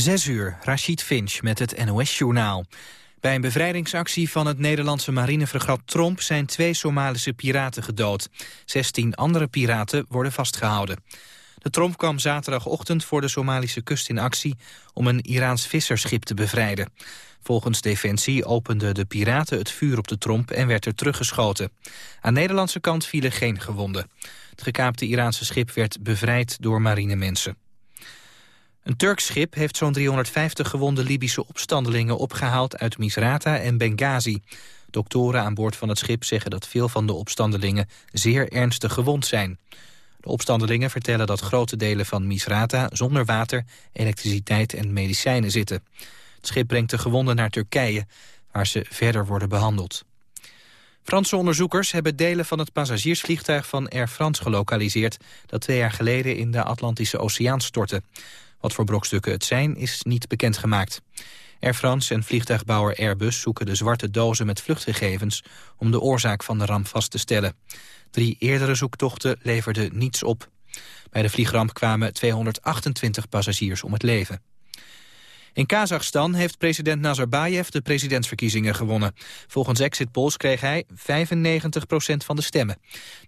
Zes uur, Rashid Finch met het NOS-journaal. Bij een bevrijdingsactie van het Nederlandse marinefregat Tromp... zijn twee Somalische piraten gedood. Zestien andere piraten worden vastgehouden. De Tromp kwam zaterdagochtend voor de Somalische kust in actie... om een Iraans visserschip te bevrijden. Volgens Defensie openden de piraten het vuur op de Tromp... en werd er teruggeschoten. Aan de Nederlandse kant vielen geen gewonden. Het gekaapte Iraanse schip werd bevrijd door marinemensen. Een Turks schip heeft zo'n 350 gewonde Libische opstandelingen opgehaald uit Misrata en Benghazi. Doktoren aan boord van het schip zeggen dat veel van de opstandelingen zeer ernstig gewond zijn. De opstandelingen vertellen dat grote delen van Misrata zonder water, elektriciteit en medicijnen zitten. Het schip brengt de gewonden naar Turkije, waar ze verder worden behandeld. Franse onderzoekers hebben delen van het passagiersvliegtuig van Air France gelokaliseerd... dat twee jaar geleden in de Atlantische Oceaan stortte. Wat voor brokstukken het zijn, is niet bekendgemaakt. Air France en vliegtuigbouwer Airbus zoeken de zwarte dozen met vluchtgegevens... om de oorzaak van de ramp vast te stellen. Drie eerdere zoektochten leverden niets op. Bij de vliegramp kwamen 228 passagiers om het leven. In Kazachstan heeft president Nazarbayev de presidentsverkiezingen gewonnen. Volgens exit polls kreeg hij 95% van de stemmen.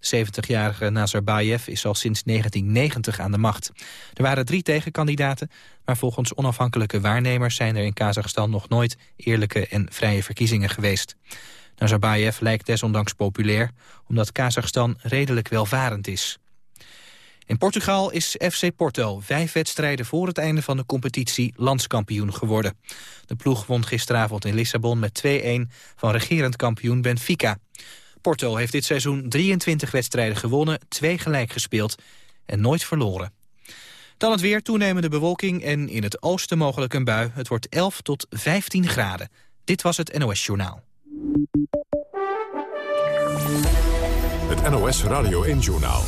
De 70-jarige Nazarbayev is al sinds 1990 aan de macht. Er waren drie tegenkandidaten, maar volgens onafhankelijke waarnemers... zijn er in Kazachstan nog nooit eerlijke en vrije verkiezingen geweest. Nazarbayev lijkt desondanks populair, omdat Kazachstan redelijk welvarend is. In Portugal is FC Porto vijf wedstrijden voor het einde van de competitie landskampioen geworden. De ploeg won gisteravond in Lissabon met 2-1 van regerend kampioen Benfica. Porto heeft dit seizoen 23 wedstrijden gewonnen, twee gelijk gespeeld en nooit verloren. Dan het weer, toenemende bewolking en in het oosten mogelijk een bui. Het wordt 11 tot 15 graden. Dit was het NOS Journaal. Het NOS Radio 1 Journaal.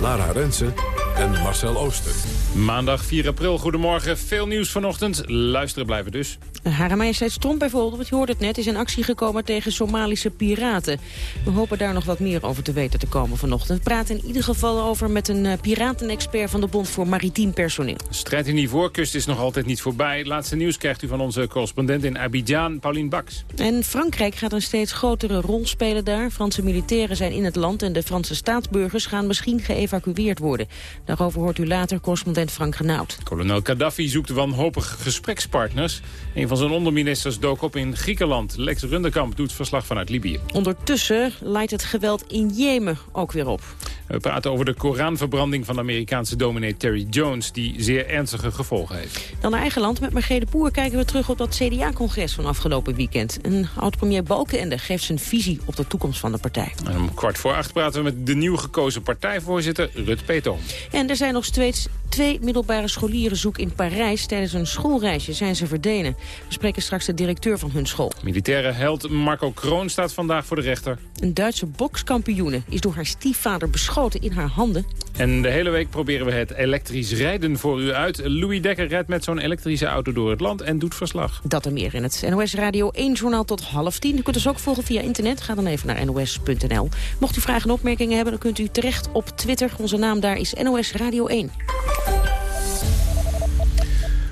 Lara Rensen en Marcel Ooster. Maandag 4 april, goedemorgen. Veel nieuws vanochtend. Luisteren blijven dus. Hare Majesteit Tromp bijvoorbeeld, je hoort het net, is in actie gekomen tegen Somalische piraten. We hopen daar nog wat meer over te weten te komen vanochtend. We praten in ieder geval over met een uh, piratenexpert van de Bond voor Maritiem Personeel. strijd in die voorkust is nog altijd niet voorbij. Laatste nieuws krijgt u van onze correspondent in Abidjan, Pauline Baks. En Frankrijk gaat een steeds grotere rol spelen daar. Franse militairen zijn in het land en de Franse staatsburgers gaan misschien geëvacueerd worden. Daarover hoort u later correspondent Frank Renaud. Kolonel Gaddafi zoekt wanhopige gesprekspartners. Een van zijn onderministers dook op in Griekenland. Lex Runderkamp doet verslag vanuit Libië. Ondertussen leidt het geweld in Jemen ook weer op. We praten over de Koranverbranding van de Amerikaanse dominee Terry Jones... die zeer ernstige gevolgen heeft. Dan naar eigen land. Met Margrethe Boer kijken we terug op dat CDA-congres van afgelopen weekend. Een oud-premier Balkenende geeft zijn visie op de toekomst van de partij. En om kwart voor acht praten we met de nieuw gekozen partijvoorzitter Rut Peetoom. En er zijn nog steeds twee middelbare scholieren zoek in Parijs. Tijdens een schoolreisje zijn ze verdwenen. We spreken straks de directeur van hun school. Militaire held Marco Kroon staat vandaag voor de rechter. Een Duitse bokskampioene is door haar stiefvader beschoten in haar handen. En de hele week proberen we het elektrisch rijden voor u uit. Louis Dekker rijdt met zo'n elektrische auto door het land en doet verslag. Dat en meer in het NOS Radio 1 journaal tot half tien. U kunt ons ook volgen via internet. Ga dan even naar nos.nl. Mocht u vragen en opmerkingen hebben, dan kunt u terecht op Twitter. Onze naam daar is NOS Radio 1.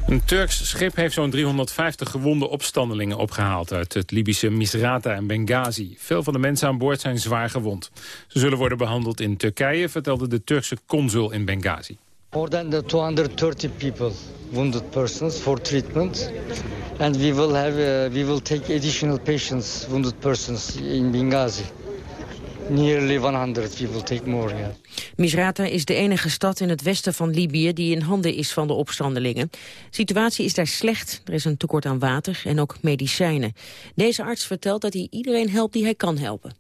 Een Turks schip heeft zo'n 350 gewonde opstandelingen opgehaald... uit het Libische Misrata en Benghazi. Veel van de mensen aan boord zijn zwaar gewond. Ze zullen worden behandeld in Turkije, vertelde de Turkse consul in Benghazi. More than 230 people, wounded persons, for treatment. And we will, have, uh, we will take additional patients, wounded persons in Benghazi. Nearly 100 we will take more, yeah. Misrata is de enige stad in het westen van Libië die in handen is van de opstandelingen. De situatie is daar slecht, er is een tekort aan water en ook medicijnen. Deze arts vertelt dat hij iedereen helpt die hij kan helpen.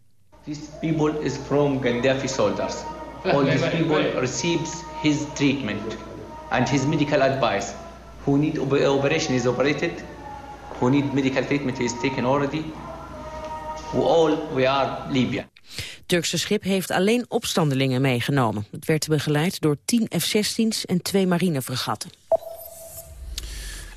These people is from Gaddafi soldiers. All these people receives his treatment and his medical advice. Who need operation is operated. Who need medical treatment is taken already. We all we are Libya. Turkse schip heeft alleen opstandelingen meegenomen. Het werd begeleid door 10 F-16's en twee marinefregatten.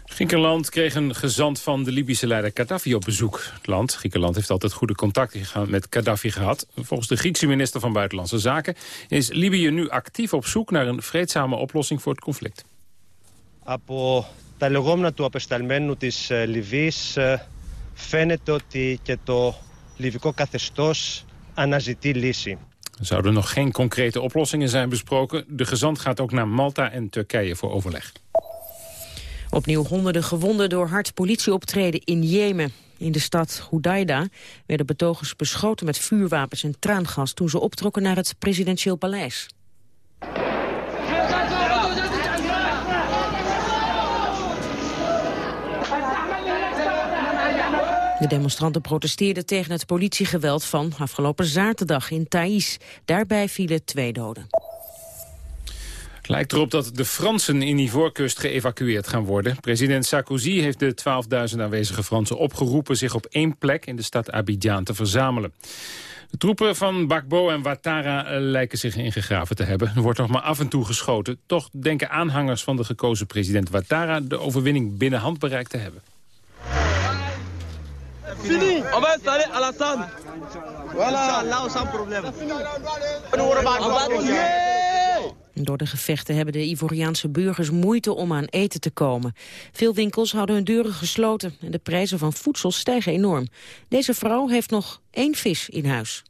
Griekenland kreeg een gezant van de Libische leider Gaddafi op bezoek. Het land, Griekenland, heeft altijd goede contacten met Gaddafi gehad. Volgens de Griekse minister van Buitenlandse Zaken... is Libië nu actief op zoek naar een vreedzame oplossing voor het conflict. Από τα λεγόμενα του απεσταλμένου της Λιβύης φαίνεται ότι και το λιβικό καθεστώς αναζητεί λύση. Er zouden nog geen concrete oplossingen zijn besproken. De gezant gaat ook naar Malta en Turkije voor overleg. Opnieuw honderden gewonden door hard politieoptreden in Jemen. In de stad Hudaida werden betogers beschoten met vuurwapens en traangas... toen ze optrokken naar het presidentieel paleis. De demonstranten protesteerden tegen het politiegeweld van afgelopen zaterdag in Thais. Daarbij vielen twee doden. Het lijkt erop dat de Fransen in Ivoorkust geëvacueerd gaan worden. President Sarkozy heeft de 12.000 aanwezige Fransen opgeroepen... zich op één plek in de stad Abidjan te verzamelen. De troepen van Bakbo en Ouattara eh, lijken zich ingegraven te hebben. Er wordt nog maar af en toe geschoten. Toch denken aanhangers van de gekozen president Ouattara... de overwinning binnen hand bereikt te hebben. Fini. On va installer Alassane. Voilà. Là, sans problème. Door de gevechten hebben de Ivoriaanse burgers moeite om aan eten te komen. Veel winkels houden hun deuren gesloten en de prijzen van voedsel stijgen enorm. Deze vrouw heeft nog één vis in huis.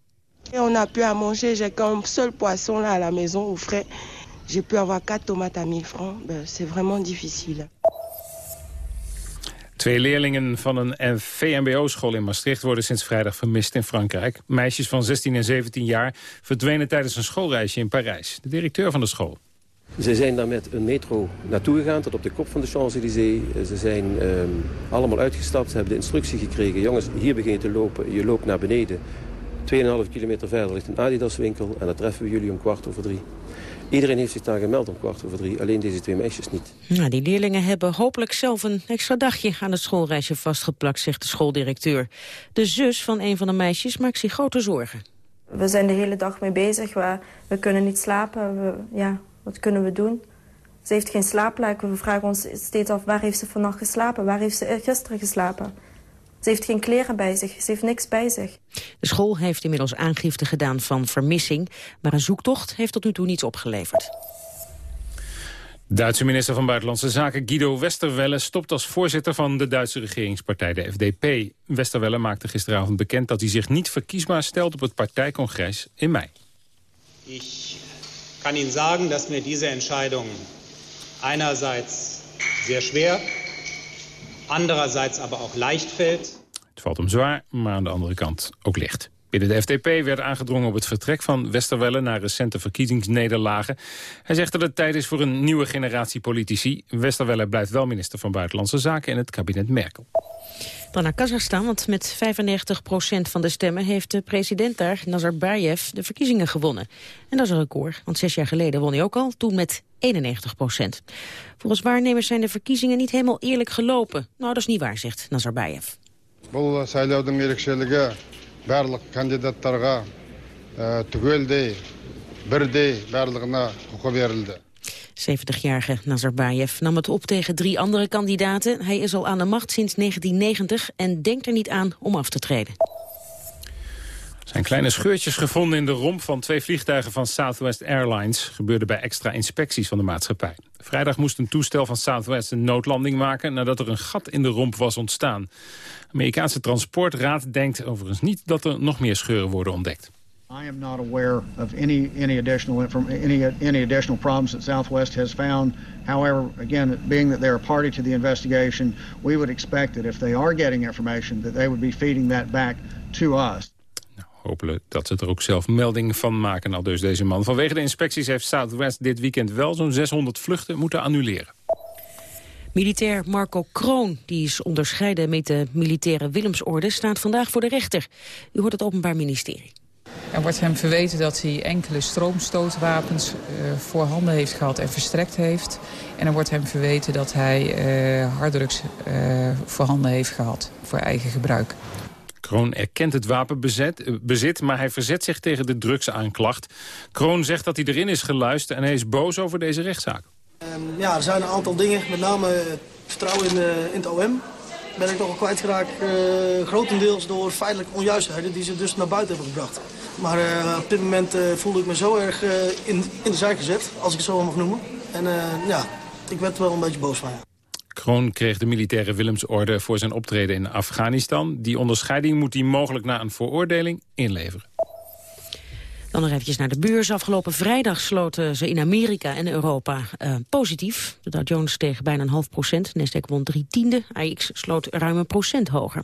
On a pu à manger, j'ai qu'un seul poisson là à la maison au frais. J'ai pu avoir quatre tomates à 1000 francs. C'est vraiment difficile. Twee leerlingen van een VMBO-school in Maastricht worden sinds vrijdag vermist in Frankrijk. Meisjes van 16 en 17 jaar verdwenen tijdens een schoolreisje in Parijs. De directeur van de school. Ze zijn daar met een metro naartoe gegaan, tot op de kop van de Champs-Élysées. Ze zijn ehm, allemaal uitgestapt, ze hebben de instructie gekregen... jongens, hier begin je te lopen, je loopt naar beneden. 2,5 kilometer verder ligt een Adidas-winkel... en daar treffen we jullie om kwart over drie. Iedereen heeft zich daar gemeld om kwart over drie, alleen deze twee meisjes niet. Nou, die leerlingen hebben hopelijk zelf een extra dagje aan het schoolreisje vastgeplakt, zegt de schooldirecteur. De zus van een van de meisjes maakt zich grote zorgen. We zijn de hele dag mee bezig, we, we kunnen niet slapen, we, ja, wat kunnen we doen? Ze heeft geen slaapplek, we vragen ons steeds af waar heeft ze vannacht geslapen, waar heeft ze gisteren geslapen? Ze heeft geen kleren bij zich, ze heeft niks bij zich. De school heeft inmiddels aangifte gedaan van vermissing... maar een zoektocht heeft tot nu toe niets opgeleverd. Duitse minister van Buitenlandse Zaken Guido Westerwelle stopt als voorzitter van de Duitse regeringspartij, de FDP. Westerwelle maakte gisteravond bekend dat hij zich niet verkiesbaar stelt op het partijcongres in mei. Ik kan Ihnen sagen, dat mir deze Entscheidung einerseits zeer schwer andererseits aber auch leicht fällt. Het valt hem zwaar, maar aan de andere kant ook licht. Binnen de FDP werd aangedrongen op het vertrek van Westerwelle... naar recente verkiezingsnederlagen. Hij zegt dat het tijd is voor een nieuwe generatie politici. Westerwelle blijft wel minister van Buitenlandse Zaken in het kabinet Merkel. Dan naar Kazachstan, want met 95% van de stemmen... heeft de president daar, Nazarbayev, de verkiezingen gewonnen. En dat is een record, want zes jaar geleden won hij ook al, toen met 91 procent. Volgens waarnemers zijn de verkiezingen niet helemaal eerlijk gelopen. Nou, dat is niet waar, zegt Nazarbayev Бұл сайлаудың ерекшелігі барлық кандидаттарға түгелдей, бірдей барлығына құқы берілді. 70-jarige Nazarbayev nam het op tegen drie andere kandidaten. Hij is al aan de macht sinds 1990 en denkt er niet aan om af te treden. Er zijn kleine scheurtjes gevonden in de romp van twee vliegtuigen van Southwest Airlines. Gebeurde bij extra inspecties van de maatschappij. Vrijdag moest een toestel van Southwest een noodlanding maken... nadat er een gat in de romp was ontstaan. De Amerikaanse Transportraad denkt overigens niet dat er nog meer scheuren worden ontdekt. I am not aware of any any additional any any additional problems that Southwest has found. However, again, being that they're a party to the investigation, we would expect that if they are getting information, that they would be feeding that back to us. Hopelijk dat ze er ook zelf melding van maken, al dus deze man. Vanwege de inspecties heeft Southwest dit weekend wel zo'n 600 vluchten moeten annuleren. Militair Marco Kroon, die is onderscheiden met de militaire Willemsorde, staat vandaag voor de rechter. U hoort het Openbaar Ministerie. Er wordt hem verweten dat hij enkele stroomstootwapens uh, voorhanden heeft gehad en verstrekt heeft. En er wordt hem verweten dat hij uh, harddrugs uh, voorhanden heeft gehad voor eigen gebruik. Kroon erkent het wapenbezit, maar hij verzet zich tegen de drugsaanklacht. Kroon zegt dat hij erin is geluisterd en hij is boos over deze rechtszaak. Um, ja, er zijn een aantal dingen, met name vertrouwen in, in het OM ben ik nogal kwijtgeraakt. Uh, grotendeels door feitelijke onjuistheden die ze dus naar buiten hebben gebracht. Maar uh, op dit moment uh, voelde ik me zo erg in, in de zijk gezet, als ik het zo mag noemen. En ja, ik werd er wel een beetje boos van. Ja. Kroon kreeg de militaire Willemsorde voor zijn optreden in Afghanistan. Die onderscheiding moet hij mogelijk na een veroordeling inleveren. Dan nog eventjes naar de beurs. Afgelopen vrijdag sloten ze in Amerika en Europa uh, positief. De Dow Jones steeg bijna een half procent. Nasdaq won drie tiende. AX sloot ruim een procent hoger.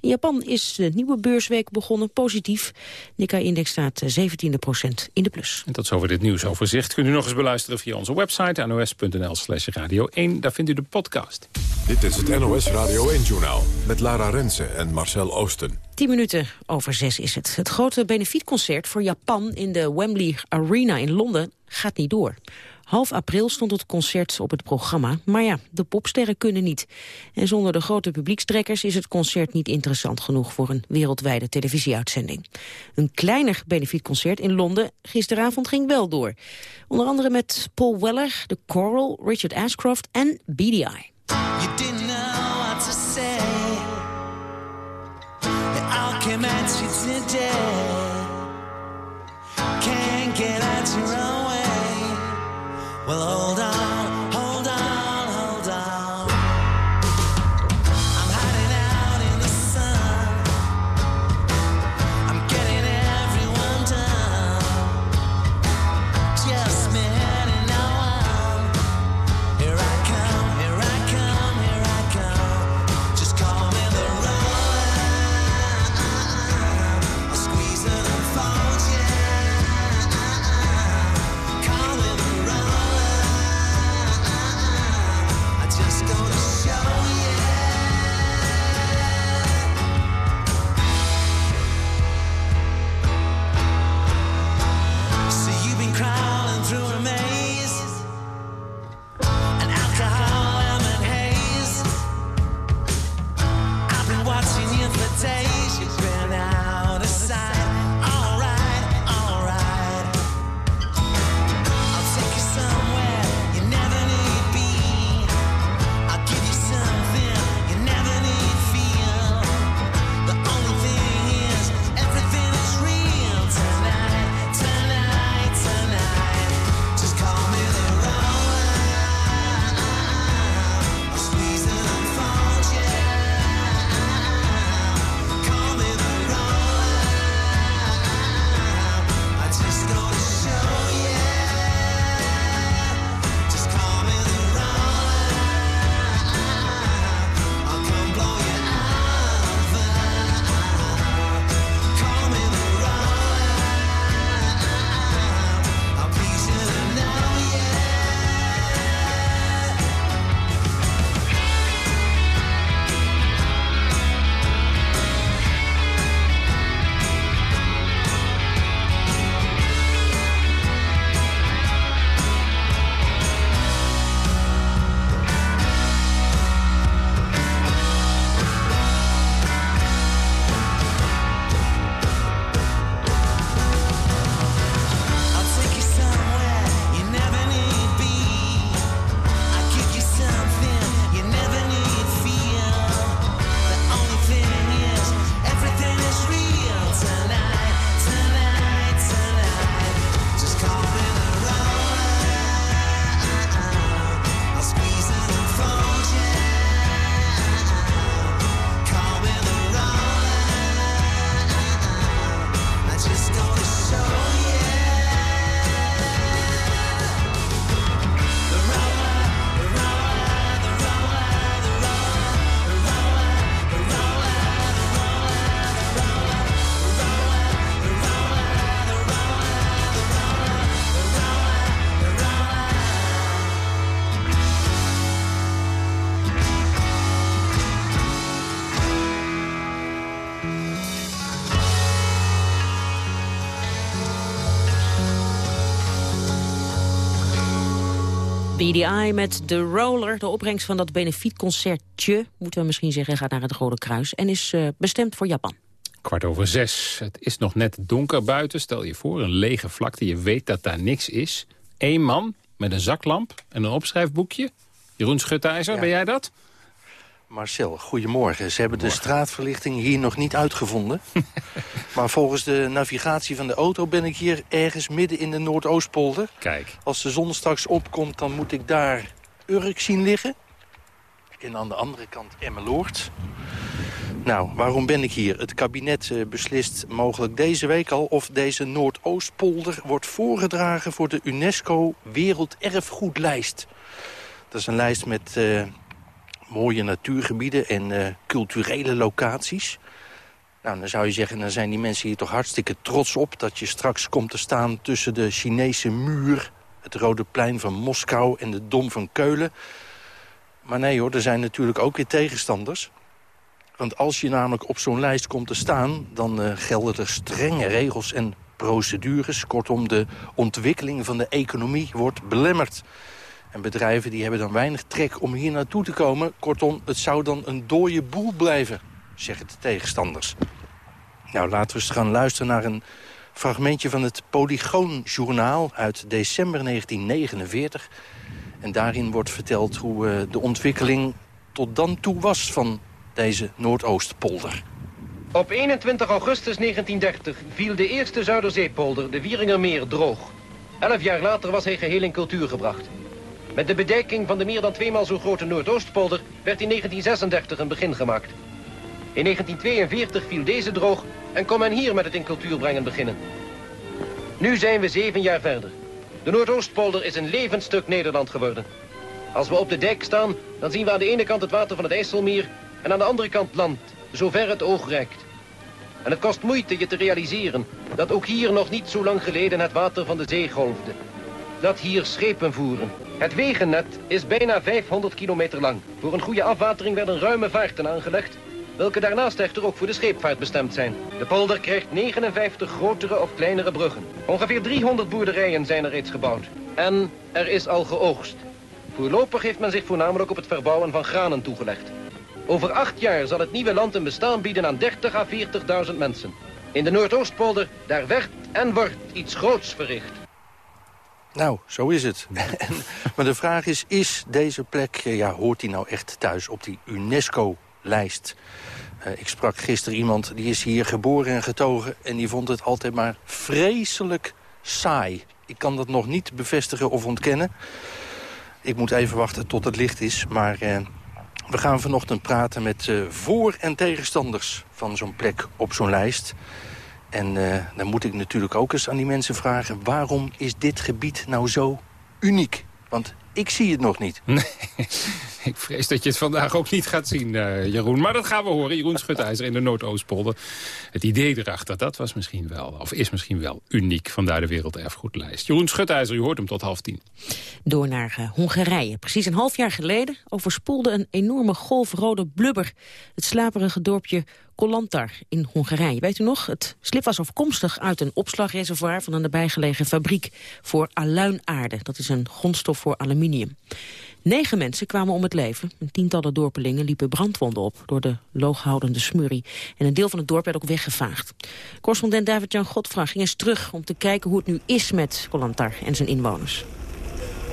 In Japan is de nieuwe beursweek begonnen positief. Nikkei-index staat 17 procent in de plus. En tot zover dit nieuwsoverzicht. Kunt u nog eens beluisteren via onze website nos.nl slash radio 1. Daar vindt u de podcast. Dit is het NOS Radio 1-journaal met Lara Rensen en Marcel Oosten. 10 minuten over zes is het. Het grote benefietconcert voor Japan in de Wembley Arena in Londen gaat niet door. Half april stond het concert op het programma, maar ja, de popsterren kunnen niet. En zonder de grote publiekstrekkers is het concert niet interessant genoeg voor een wereldwijde televisieuitzending. Een kleiner benefietconcert in Londen gisteravond ging wel door. Onder andere met Paul Weller, The Coral, Richard Ashcroft en BDI. Can't get out your own way. Well, hold on. BDI met The Roller. De opbrengst van dat benefietconcertje, moeten we misschien zeggen, gaat naar het Rode Kruis. En is uh, bestemd voor Japan. Kwart over zes. Het is nog net donker buiten. Stel je voor, een lege vlakte. Je weet dat daar niks is. Eén man met een zaklamp en een opschrijfboekje. Jeroen Schutijzer, ben jij dat? Marcel, goedemorgen. Ze hebben de straatverlichting hier nog niet uitgevonden. maar volgens de navigatie van de auto ben ik hier ergens midden in de Noordoostpolder. Kijk. Als de zon straks opkomt, dan moet ik daar Urk zien liggen. en aan de andere kant Emmeloord. Nou, waarom ben ik hier? Het kabinet uh, beslist mogelijk deze week al... of deze Noordoostpolder wordt voorgedragen voor de UNESCO Werelderfgoedlijst. Dat is een lijst met uh, mooie natuurgebieden en uh, culturele locaties. Nou, dan zou je zeggen, dan zijn die mensen hier toch hartstikke trots op... dat je straks komt te staan tussen de Chinese muur... het Rode Plein van Moskou en de Dom van Keulen. Maar nee hoor, er zijn natuurlijk ook weer tegenstanders. Want als je namelijk op zo'n lijst komt te staan... dan uh, gelden er strenge regels en procedures. Kortom, de ontwikkeling van de economie wordt belemmerd. En bedrijven die hebben dan weinig trek om hier naartoe te komen. Kortom, het zou dan een dode boel blijven, zeggen de tegenstanders. Nou, laten we eens gaan luisteren naar een fragmentje van het Polygoon-journaal uit december 1949. En daarin wordt verteld hoe uh, de ontwikkeling tot dan toe was van deze Noordoostpolder. Op 21 augustus 1930 viel de eerste Zuiderzeepolder, de Wieringermeer, droog. Elf jaar later was hij geheel in cultuur gebracht. Met de bedekking van de meer dan tweemaal zo grote Noordoostpolder werd in 1936 een begin gemaakt. In 1942 viel deze droog en kon men hier met het in cultuur brengen beginnen. Nu zijn we zeven jaar verder. De Noordoostpolder is een levend stuk Nederland geworden. Als we op de dijk staan, dan zien we aan de ene kant het water van het IJsselmeer... en aan de andere kant land, zover het oog reikt. En het kost moeite je te realiseren dat ook hier nog niet zo lang geleden het water van de zee golfde. Dat hier schepen voeren. Het wegennet is bijna 500 kilometer lang. Voor een goede afwatering werden ruime vaarten aangelegd welke daarnaast echter ook voor de scheepvaart bestemd zijn. De polder krijgt 59 grotere of kleinere bruggen. Ongeveer 300 boerderijen zijn er reeds gebouwd. En er is al geoogst. Voorlopig heeft men zich voornamelijk op het verbouwen van granen toegelegd. Over acht jaar zal het nieuwe land een bestaan bieden aan 30 à 40.000 mensen. In de Noordoostpolder, daar werd en wordt iets groots verricht. Nou, zo is het. maar de vraag is, is deze plek, ja, hoort die nou echt thuis op die UNESCO lijst. Uh, ik sprak gisteren iemand, die is hier geboren en getogen... en die vond het altijd maar vreselijk saai. Ik kan dat nog niet bevestigen of ontkennen. Ik moet even wachten tot het licht is, maar... Uh, we gaan vanochtend praten met uh, voor- en tegenstanders van zo'n plek op zo'n lijst. En dan moet ik natuurlijk ook eens aan die mensen vragen... waarom is dit gebied nou zo uniek? Want ik zie het nog niet. Nee, ik vrees dat je het vandaag ook niet gaat zien, uh, Jeroen. Maar dat gaan we horen. Jeroen Schutijzer in de Noordoostpolder. Het idee erachter, dat was misschien wel, of is misschien wel uniek. Vandaar de Werelderfgoedlijst. Jeroen Schutijzer, u hoort hem tot half tien. Door naar uh, Hongarije. Precies een half jaar geleden overspoelde een enorme golf rode blubber... het slaperige dorpje Kolantar in Hongarije. Weet u nog? Het slip was afkomstig uit een opslagreservoir... van een nabijgelegen fabriek voor aluinaarde. Dat is een grondstof voor aluminium. Negen mensen kwamen om het leven. Een tientallen dorpelingen liepen brandwonden op door de looghoudende smurrie. En een deel van het dorp werd ook weggevaagd. Correspondent David-Jan Godvraag ging eens terug om te kijken hoe het nu is met Kolantar en zijn inwoners.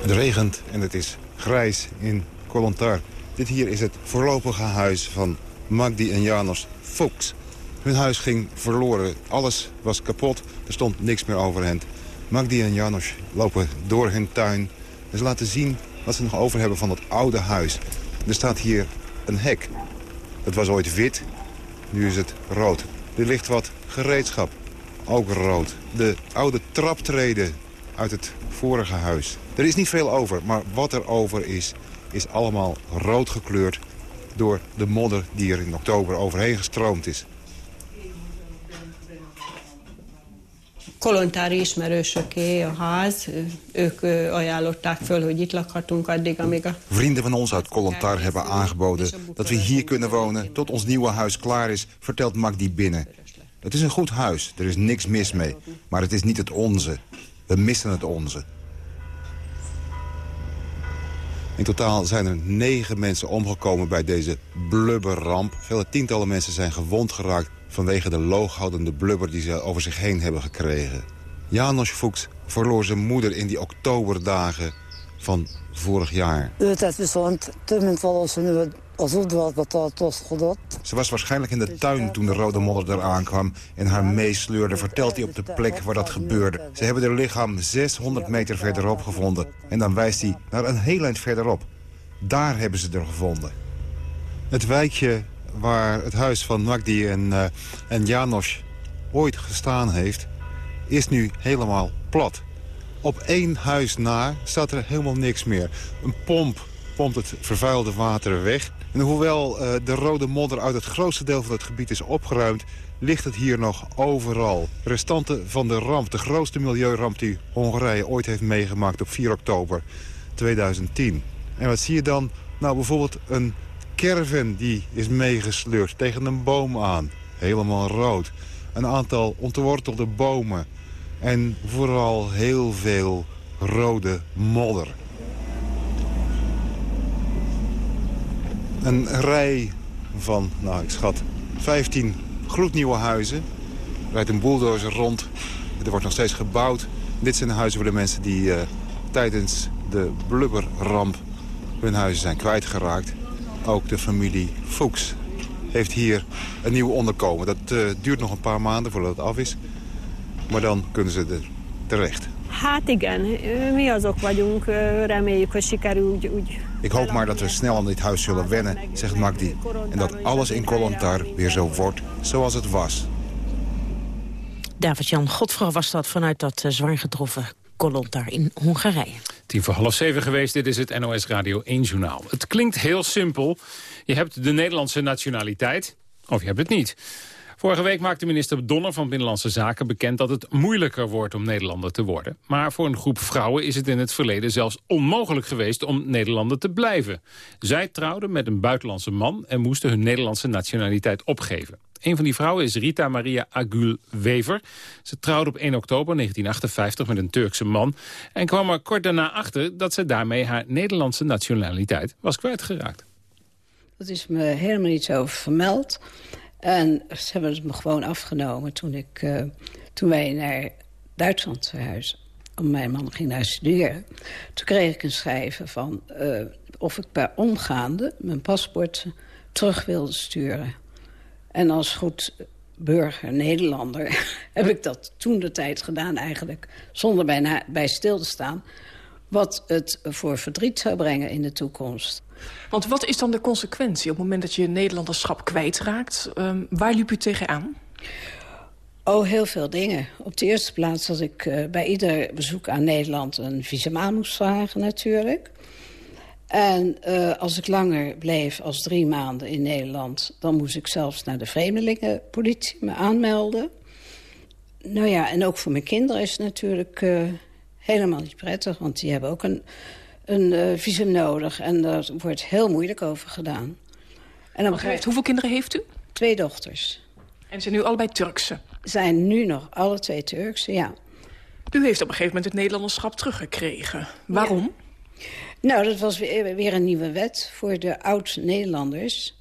Het regent en het is grijs in Kolantar. Dit hier is het voorlopige huis van Magdi en Janos Fuchs. Hun huis ging verloren. Alles was kapot. Er stond niks meer over hen. Magdi en Janos lopen door hun tuin. En ze laten zien wat ze nog over hebben van het oude huis. Er staat hier een hek. Het was ooit wit, nu is het rood. Er ligt wat gereedschap, ook rood. De oude traptreden uit het vorige huis. Er is niet veel over, maar wat er over is, is allemaal rood gekleurd door de modder die er in oktober overheen gestroomd is. kolontári ismerősöké a ház. Ők ajánlották föl, hogy itt lakhatunk addig, amíg a... Vrienden van ons uit Kolontar hebben aangeboden dat we hier kunnen wonen tot ons nieuwe huis klaar is, vertelt Magdi binnen. Het is een goed huis, er is niks mis mee, maar het is niet het onze. We missen het onze. In totaal zijn er negen mensen omgekomen bij deze blubberramp. Vele tientallen mensen zijn gewond geraakt vanwege de looghoudende blubber die ze over zich heen hebben gekregen. Janos Fuchs verloor zijn moeder in die oktoberdagen van vorig jaar. Ze was waarschijnlijk in de tuin toen de rode modder eraan kwam en haar meesleurde, vertelt hij op de plek waar dat gebeurde. Ze hebben haar lichaam 600 meter verderop gevonden en dan wijst hij naar een heel eind verderop. Daar hebben ze er gevonden. Het wijkje waar het huis van Magdi en, uh, en Janos ooit gestaan heeft... is nu helemaal plat. Op één huis na staat er helemaal niks meer. Een pomp pompt het vervuilde water weg. En hoewel uh, de rode modder uit het grootste deel van het gebied is opgeruimd... ligt het hier nog overal. Restanten van de ramp, de grootste milieuramp die Hongarije ooit heeft meegemaakt op 4 oktober 2010. En wat zie je dan? Nou, bijvoorbeeld een caravan die is meegesleurd tegen een boom aan. Helemaal rood. Een aantal ontwortelde bomen. En vooral heel veel rode modder. Een rij van, nou ik schat, 15 gloednieuwe huizen. Er rijdt een bulldozer rond. Er wordt nog steeds gebouwd. Dit zijn de huizen voor de mensen die uh, tijdens de blubberramp hun huizen zijn kwijtgeraakt. Ook de familie Fuchs heeft hier een nieuw onderkomen. Dat uh, duurt nog een paar maanden voordat het af is. Maar dan kunnen ze er terecht. Hát igen, mi azok vagyunk, reméljük, hogy sikerül ik hoop maar dat we snel aan dit huis zullen wennen, zegt Magdi. En dat alles in Kolontar weer zo wordt zoals het was. David-Jan Godfrouw was dat vanuit dat uh, zwaar getroffen Kolontar in Hongarije. Tien voor half zeven geweest, dit is het NOS Radio 1 Journaal. Het klinkt heel simpel. Je hebt de Nederlandse nationaliteit, of je hebt het niet. Vorige week maakte minister Donner van Binnenlandse Zaken bekend dat het moeilijker wordt om Nederlander te worden. Maar voor een groep vrouwen is het in het verleden zelfs onmogelijk geweest om Nederlander te blijven. Zij trouwden met een buitenlandse man en moesten hun Nederlandse nationaliteit opgeven. Een van die vrouwen is Rita Maria Agul Wever. Ze trouwde op 1 oktober 1958 met een Turkse man... en kwam er kort daarna achter dat ze daarmee haar Nederlandse nationaliteit was kwijtgeraakt. Dat is me helemaal niet zo vermeld. En ze hebben het me gewoon afgenomen toen, ik, uh, toen wij naar Duitsland verhuisden. Om mijn man ging naar studeren. Toen kreeg ik een schrijven van uh, of ik per omgaande mijn paspoort terug wilde sturen. En als goed burger, Nederlander, heb ik dat toen de tijd gedaan eigenlijk. Zonder bij, bij stil te staan. Wat het voor verdriet zou brengen in de toekomst. Want wat is dan de consequentie op het moment dat je Nederlanderschap kwijtraakt? Um, waar liep u tegenaan? Oh, heel veel dingen. Op de eerste plaats dat ik uh, bij ieder bezoek aan Nederland een visum aan moest vragen natuurlijk. En uh, als ik langer bleef als drie maanden in Nederland... dan moest ik zelfs naar de vreemdelingenpolitie me aanmelden. Nou ja, en ook voor mijn kinderen is het natuurlijk uh, helemaal niet prettig... want die hebben ook een een uh, visum nodig. En daar wordt heel moeilijk over gedaan. En dan begrijpt, hoeveel kinderen heeft u? Twee dochters. En zijn nu allebei Turkse? Zijn nu nog alle twee Turkse, ja. U heeft op een gegeven moment het Nederlanderschap teruggekregen. Waarom? Nou, dat was weer, weer, een nieuwe wet voor de oud-Nederlanders.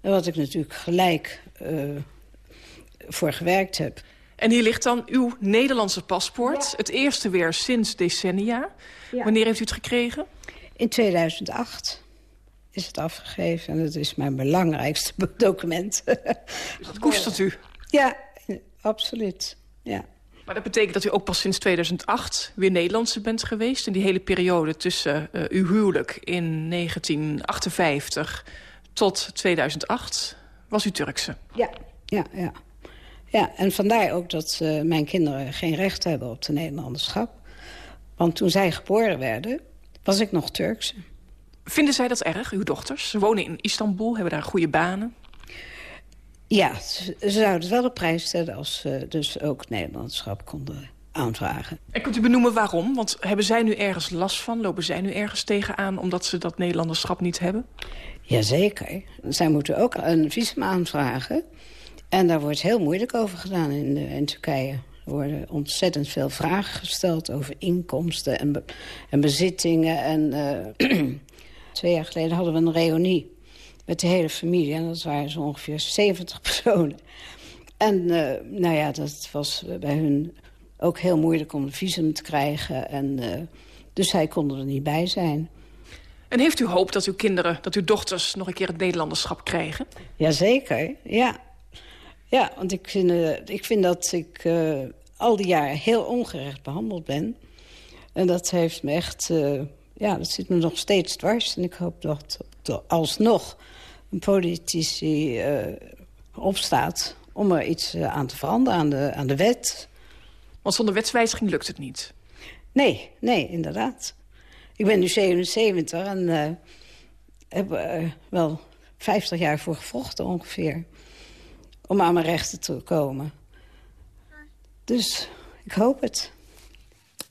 Wat ik natuurlijk gelijk uh, voor gewerkt heb. En hier ligt dan uw Nederlandse paspoort. Het eerste weer sinds decennia. Ja. Wanneer heeft u het gekregen? In 2008 is het afgegeven. En dat is mijn belangrijkste document. Dus dat koestert u? Ja, absoluut. Ja. Maar dat betekent dat u ook pas sinds 2008 weer Nederlandse bent geweest. En die hele periode tussen uh, uw huwelijk in 1958 tot 2008 was u Turkse. Ja, ja, ja. Ja, en vandaar ook dat uh, mijn kinderen geen recht hebben op de Nederlanderschap. Want toen zij geboren werden, was ik nog Turkse. Vinden zij dat erg, uw dochters? Ze wonen in Istanbul, hebben daar goede banen. Ja, ze, zouden het wel op prijs stellen als ze dus ook Nederlandschap konden aanvragen. En kunt u benoemen waarom? Want hebben zij nu ergens last van? Lopen zij nu ergens tegenaan omdat ze dat Nederlanderschap niet hebben? Jazeker. Zij moeten ook een visum aanvragen. En daar wordt heel moeilijk over gedaan in, in Turkije. Er worden ontzettend veel vragen gesteld over inkomsten en, en bezittingen. En uh, twee jaar geleden hadden we een reunie met de hele familie. En dat waren zo ongeveer 70 personen. En uh, nou ja, dat was bij hun ook heel moeilijk om een visum te krijgen. En, uh, dus zij konden er niet bij zijn. En heeft u hoop dat uw kinderen, dat uw dochters nog een keer het Nederlanderschap krijgen? Jazeker, ja. Ja, want ik vind, uh, ik vind dat ik uh, al die jaren heel ongerecht behandeld ben. En dat heeft me echt... Uh, ja, dat zit me nog steeds dwars. En ik hoop dat alsnog een politici opstaat om er iets aan te veranderen aan de, aan de wet. Want zonder wetswijziging lukt het niet? Nee, nee, inderdaad. Ik ben nu 77 en heb er wel 50 jaar voor gevochten ongeveer. Om aan mijn rechten te komen. Dus ik hoop het.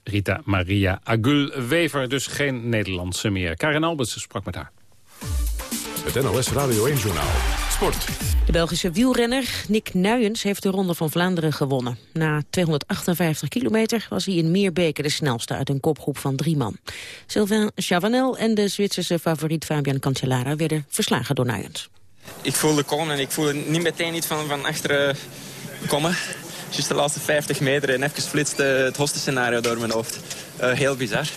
Rita Maria Agul-Wever, dus geen Nederlandse meer. Karin Alberts sprak met haar. Het NOS Radio 1-journaal. Sport. De Belgische wielrenner Nick Nuyens heeft de Ronde van Vlaanderen gewonnen. Na 258 kilometer was hij in Meerbeke de snelste uit een kopgroep van drie man. Sylvain Chavanel en de Zwitserse favoriet Fabian Cancellara werden verslagen door Nuyens. Ik voelde komen en ik voelde niet meteen iets van, van achteren komen. Dus de laatste 50 meter en even flitste het hostenscenario door mijn hoofd. Uh, heel bizar.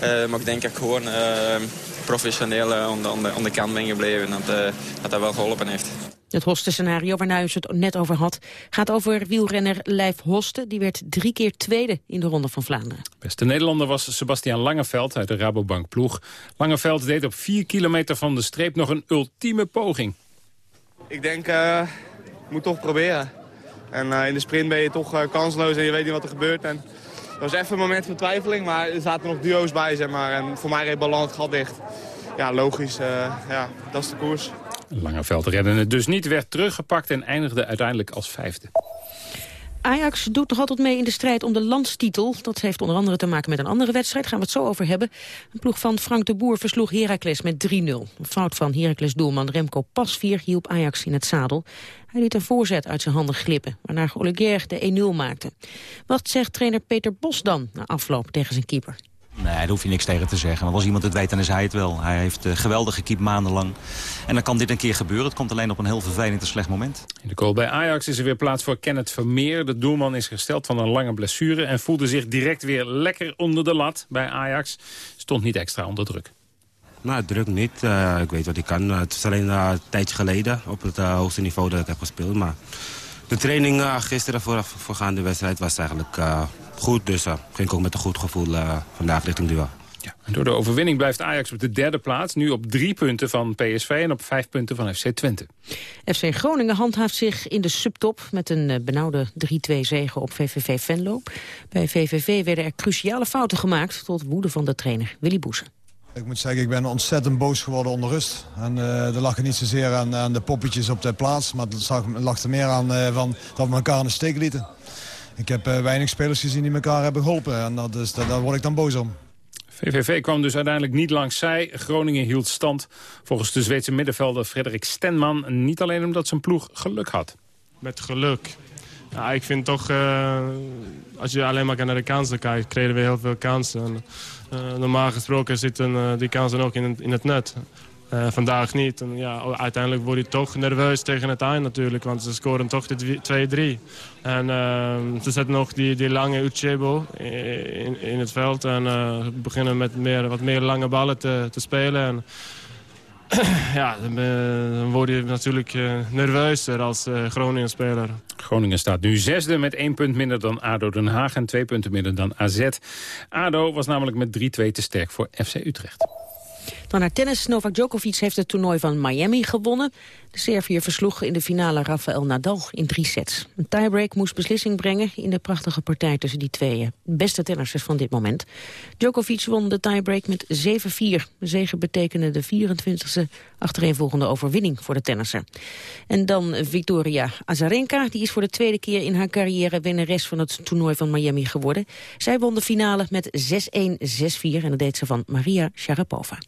Maar ik denk dat ik gewoon uh, professioneel aan, de, aan de kant ben gebleven. En dat, dat dat wel geholpen heeft. Het hostenscenario waar Nuyens het net over had... gaat over wielrenner Lijf Hoste. Die werd drie keer tweede in de Ronde van Vlaanderen. Beste Nederlander was Sebastian Langeveld uit de Rabobank ploeg. Langeveld deed op vier kilometer van de streep nog een ultieme poging. Ik denk, uh, ik moet toch proberen. En uh, in de sprint ben je toch uh, kansloos en je weet niet wat er gebeurt. En dat was even een moment van twijfeling, maar er zaten nog duo's bij, zeg maar. En voor mij reed Ballant het gat dicht. Ja, logisch. ja, dat is de koers. Langeveld redde het dus niet, werd teruggepakt en eindigde uiteindelijk als vijfde. Ajax doet toch altijd mee in de strijd om de landstitel. Dat heeft onder andere te maken met een andere wedstrijd. Gaan we het zo over hebben. Een ploeg van Frank de Boer versloeg Heracles met 3-0. Een fout van Heracles-doelman Remco Pasvier hielp Ajax in het zadel. Hij liet een voorzet uit zijn handen glippen, waarna Oleguer de 1-0 maakte. Wat zegt trainer Peter Bos dan na afloop tegen zijn keeper? Nee, daar hoef je niks tegen te zeggen. Want als iemand het weet, dan is hij het wel. Hij heeft uh, geweldig gekiept maandenlang. En dan kan dit een keer gebeuren. Het komt alleen op een heel vervelend en slecht moment. In de goal bij Ajax is er weer plaats voor Kenneth Vermeer. De doelman is gesteld van een lange blessure... en voelde zich direct weer lekker onder de lat bij Ajax. Stond niet extra onder druk. Nou, druk niet. Uh, ik weet wat ik kan. het is alleen uh, een tijdje geleden op het hoogste niveau dat ik heb gespeeld. Maar de training gisteren voor, voorgaande wedstrijd was eigenlijk goed. Dus uh, ging ik ook met een goed gevoel uh, vandaag richting duel. Ja, door de overwinning blijft Ajax op de derde plaats. Nu op drie punten van PSV en op vijf punten van FC Twente. FC Groningen handhaaft zich in de subtop met een uh, benauwde 3-2 zege op VVV Venlo. Bij VVV werden er cruciale fouten gemaakt tot woede van de trainer Willy Boesen. Ik moet zeggen, ik ben ontzettend boos geworden onder rust. En uh, er lag er niet zozeer aan, aan, de poppetjes op de plaats... maar het lag er meer aan uh, van, dat we elkaar in de steek lieten. Ik heb uh, weinig spelers gezien die elkaar hebben geholpen. En dat is, dat, daar word ik dan boos om. VVV kwam dus uiteindelijk niet langs zij. Groningen hield stand. Volgens de Zweedse middenvelder Frederik Stenman. Niet alleen omdat zijn ploeg geluk had. Met geluk. Ja, ik vind toch, uh, als je alleen maar naar de kansen kijkt, kregen we heel veel kansen. En, uh, normaal gesproken zitten die kansen ook in, in het net. Uh, vandaag niet. Ja, uiteindelijk word je toch nerveus tegen het eind natuurlijk. Want ze scoren toch de 2-3. En uh, ze zetten nog die, die lange Uchebo in, in het veld. En uh, beginnen met meer, wat meer lange ballen te, te spelen. En, ja, dan, word je natuurlijk nerveuzer als Groningen-speler. Groningen staat nu zesde met één punt minder dan ADO Den Haag... en twee punten minder dan AZ. ADO was namelijk met 3-2 te sterk voor FC Utrecht. Dan naar tennis. Novak Djokovic heeft het toernooi van Miami gewonnen. De Serviër versloeg in de finale Rafael Nadal in drie sets. Een tiebreak moest beslissing brengen in de prachtige partij tussen die twee beste tennissers van dit moment. Djokovic won de tiebreak met 7-4. De zege betekende de 24e achtereenvolgende overwinning voor de tennisser. En dan Victoria Azarenka, die is voor de tweede keer in haar carrière winnares van het toernooi van Miami geworden. Zij won de finale met 6-1, 6-4 en dat deed ze van Maria Sharapova.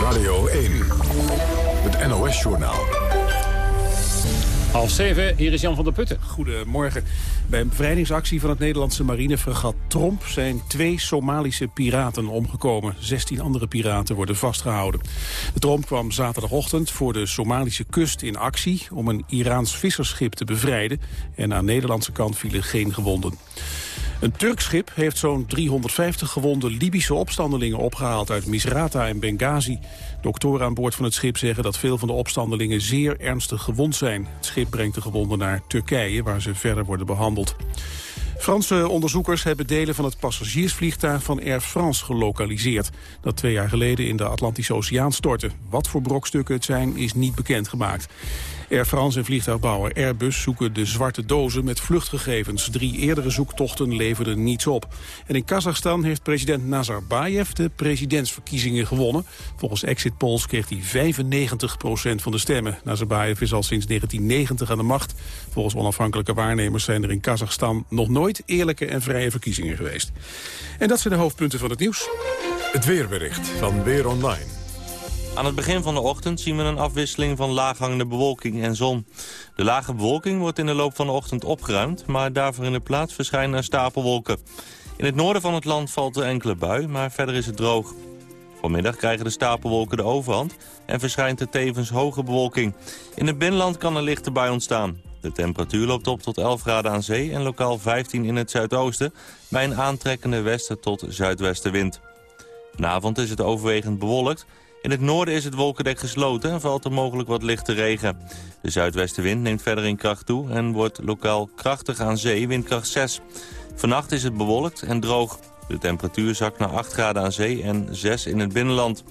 Radio 1, het NOS-journaal. Half zeven, hier is Jan van der Putten. Goedemorgen. Bij een bevrijdingsactie van het Nederlandse marinefregat Tromp... zijn twee Somalische piraten omgekomen. 16 andere piraten worden vastgehouden. De Tromp kwam zaterdagochtend voor de Somalische kust in actie... om een Iraans visserschip te bevrijden. En aan de Nederlandse kant vielen geen gewonden. Een Turks schip heeft zo'n 350 gewonde Libische opstandelingen opgehaald uit Misrata en Benghazi. Doktoren aan boord van het schip zeggen dat veel van de opstandelingen zeer ernstig gewond zijn. Het schip brengt de gewonden naar Turkije, waar ze verder worden behandeld. Franse onderzoekers hebben delen van het passagiersvliegtuig van Air France gelokaliseerd. Dat twee jaar geleden in de Atlantische Oceaan stortte. Wat voor brokstukken het zijn is niet bekendgemaakt. Air France en vliegtuigbouwer Airbus zoeken de zwarte dozen met vluchtgegevens. Drie eerdere zoektochten leverden niets op. En in Kazachstan heeft president Nazarbayev de presidentsverkiezingen gewonnen. Volgens exit polls kreeg hij 95% van de stemmen. Nazarbayev is al sinds 1990 aan de macht. Volgens onafhankelijke waarnemers zijn er in Kazachstan nog nooit eerlijke en vrije verkiezingen geweest. En dat zijn de hoofdpunten van het nieuws. Het weerbericht van Weer Online. Aan het begin van de ochtend zien we een afwisseling van laaghangende bewolking en zon. De lage bewolking wordt in de loop van de ochtend opgeruimd... maar daarvoor in de plaats verschijnen stapelwolken. In het noorden van het land valt er enkele bui, maar verder is het droog. Vanmiddag krijgen de stapelwolken de overhand en verschijnt er tevens hoge bewolking. In het binnenland kan een lichte bui ontstaan. De temperatuur loopt op tot 11 graden aan zee en lokaal 15 in het zuidoosten... bij een aantrekkende westen tot zuidwestenwind. Vanavond is het overwegend bewolkt in het noorden is het wolkendek gesloten en valt er mogelijk wat lichte regen. De zuidwestenwind neemt verder in kracht toe en wordt lokaal krachtig aan zee, windkracht 6. Vannacht is het bewolkt en droog. De temperatuur zakt naar 8 graden aan zee en 6 in het binnenland.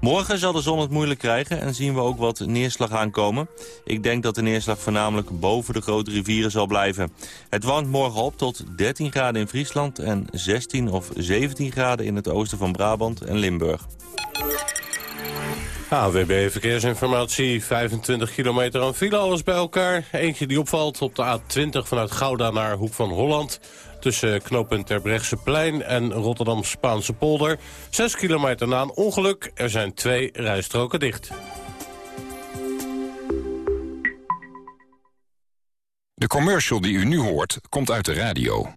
Morgen zal de zon het moeilijk krijgen en zien we ook wat neerslag aankomen. Ik denk dat de neerslag voornamelijk boven de grote rivieren zal blijven. Het warmt morgen op tot 13 graden in Friesland en 16 of 17 graden in het oosten van Brabant en Limburg. AWB Verkeersinformatie, 25 kilometer aan file, alles bij elkaar. Eentje die opvalt op de A20 vanuit Gouda naar Hoek van Holland. Tussen knooppunt Terbrechtseplein en Rotterdam Spaanse polder. 6 kilometer na een ongeluk, er zijn twee rijstroken dicht. De commercial die u nu hoort, komt uit de radio.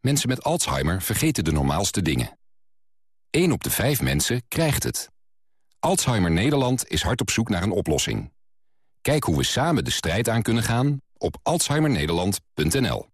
Mensen met Alzheimer vergeten de normaalste dingen. 1 op de 5 mensen krijgt het. Alzheimer Nederland is hard op zoek naar een oplossing. Kijk hoe we samen de strijd aan kunnen gaan op alzheimernederland.nl.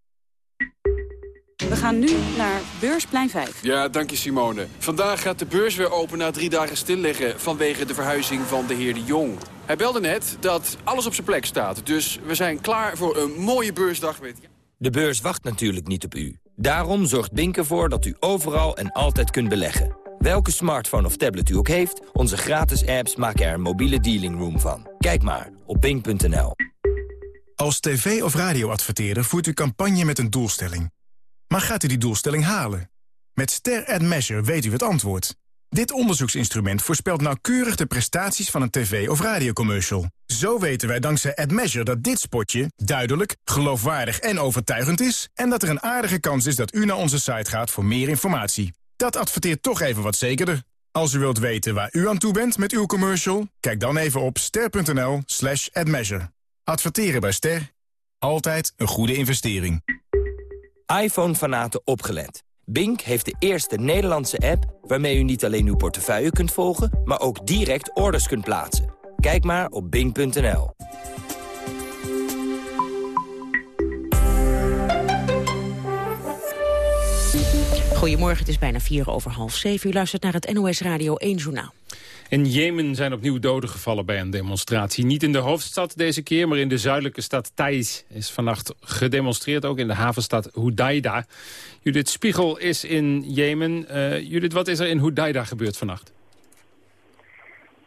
We gaan nu naar Beursplein 5. Ja, dank je Simone. Vandaag gaat de beurs weer open na drie dagen stilliggen... vanwege de verhuizing van de heer De Jong. Hij belde net dat alles op zijn plek staat. Dus we zijn klaar voor een mooie beursdag met... De beurs wacht natuurlijk niet op u. Daarom zorgt Bink ervoor dat u overal en altijd kunt beleggen. Welke smartphone of tablet u ook heeft, onze gratis apps maken er een mobiele dealing room van. Kijk maar op bing.nl. Als tv- of radioadverteerder voert u campagne met een doelstelling. Maar gaat u die doelstelling halen? Met Ster Ad Measure weet u het antwoord. Dit onderzoeksinstrument voorspelt nauwkeurig de prestaties van een tv- of radiocommercial. Zo weten wij dankzij AdMeasure dat dit spotje duidelijk, geloofwaardig en overtuigend is... en dat er een aardige kans is dat u naar onze site gaat voor meer informatie. Dat adverteert toch even wat zekerder. Als u wilt weten waar u aan toe bent met uw commercial... kijk dan even op ster.nl slash admeasure. Adverteren bij Ster. Altijd een goede investering. iPhone-fanaten opgelet. Bink heeft de eerste Nederlandse app waarmee u niet alleen uw portefeuille kunt volgen... maar ook direct orders kunt plaatsen. Kijk maar op bink.nl. Goedemorgen, het is bijna vier over half zeven. U luistert naar het NOS Radio 1 Journaal. In Jemen zijn opnieuw doden gevallen bij een demonstratie. Niet in de hoofdstad deze keer, maar in de zuidelijke stad Taiz is vannacht gedemonstreerd, ook in de havenstad Hudaida. Judith Spiegel is in Jemen. Uh, Judith, wat is er in Hudaida gebeurd vannacht?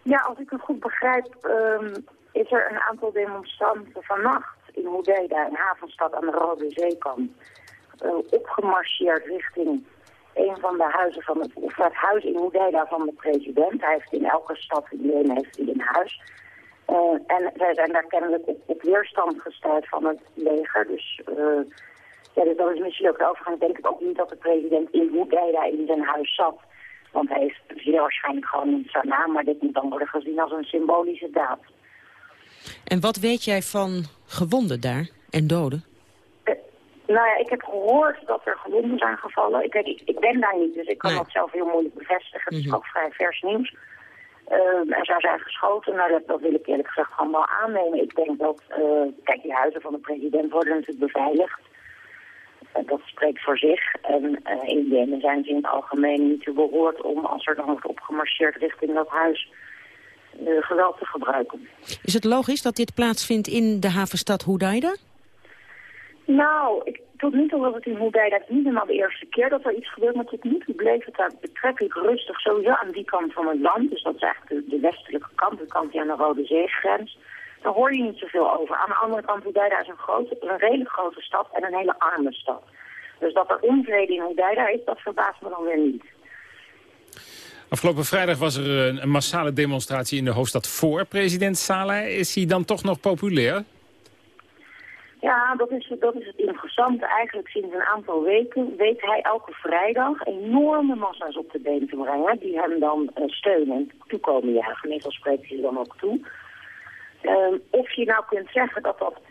Ja, als ik het goed begrijp, um, is er een aantal demonstranten vannacht in Hudaida, een havenstad aan de Rode Zeekant, uh, opgemarcheerd richting een van de huizen van het, of huis in Hoedeida van de president. Hij heeft in elke stad in heeft hij een huis. Uh, en zij zijn daar kennelijk op, weerstand gestuurd van het leger. Dus, uh, ja, dus dat is misschien ook de overgang. Ik denk ook niet dat de president in Hoedeida in zijn huis zat. Want hij is zeer waarschijnlijk gewoon in Sanaa. Maar dit moet dan worden gezien als een symbolische daad. En wat weet jij van gewonden daar en doden? Nou ja, ik heb gehoord dat er gewonden zijn gevallen. Ik, ik, ik ben daar niet, dus ik kan dat zelf heel moeilijk bevestigen. Het is mhm. ook vrij vers nieuws. Uh, er zou zijn geschoten, nou dat, dat, wil ik eerlijk gezegd gewoon wel aannemen. Ik denk dat, uh, kijk, die huizen van de president worden natuurlijk beveiligd. Uh, dat spreekt voor zich. En in Jemen zijn ze in het algemeen niet te behoord om, als er dan wordt opgemarcheerd richting dat huis, geweld te gebruiken. Is het logisch dat dit plaatsvindt in de havenstad Hudaida? Nou, ik, tot nu toe was het in Hoedaida niet helemaal de eerste keer dat er iets gebeurt. Maar tot toe bleef het daar betrekkelijk rustig. Sowieso aan die kant van het land. Dus dat is eigenlijk de, westelijke kant, de kant die aan de Rode Zee grenst. Daar hoor je niet zoveel over. Aan de andere kant, Hoedaida is een, grote, een redelijk grote stad en een hele arme stad. Dus dat er onvrede in Hoedaida is, dat verbaast me dan weer niet. Afgelopen vrijdag was er een massale demonstratie in de hoofdstad voor president Saleh. Is hij dan toch nog populair? Ja, dat is, dat is het interessante. Eigenlijk sinds een aantal weken weet hij elke vrijdag enorme massa's op de been te brengen... die hem dan uh, steunen en toekomen juichen. Meestal spreekt hij dan ook toe. Uh, of je nou kunt zeggen dat dat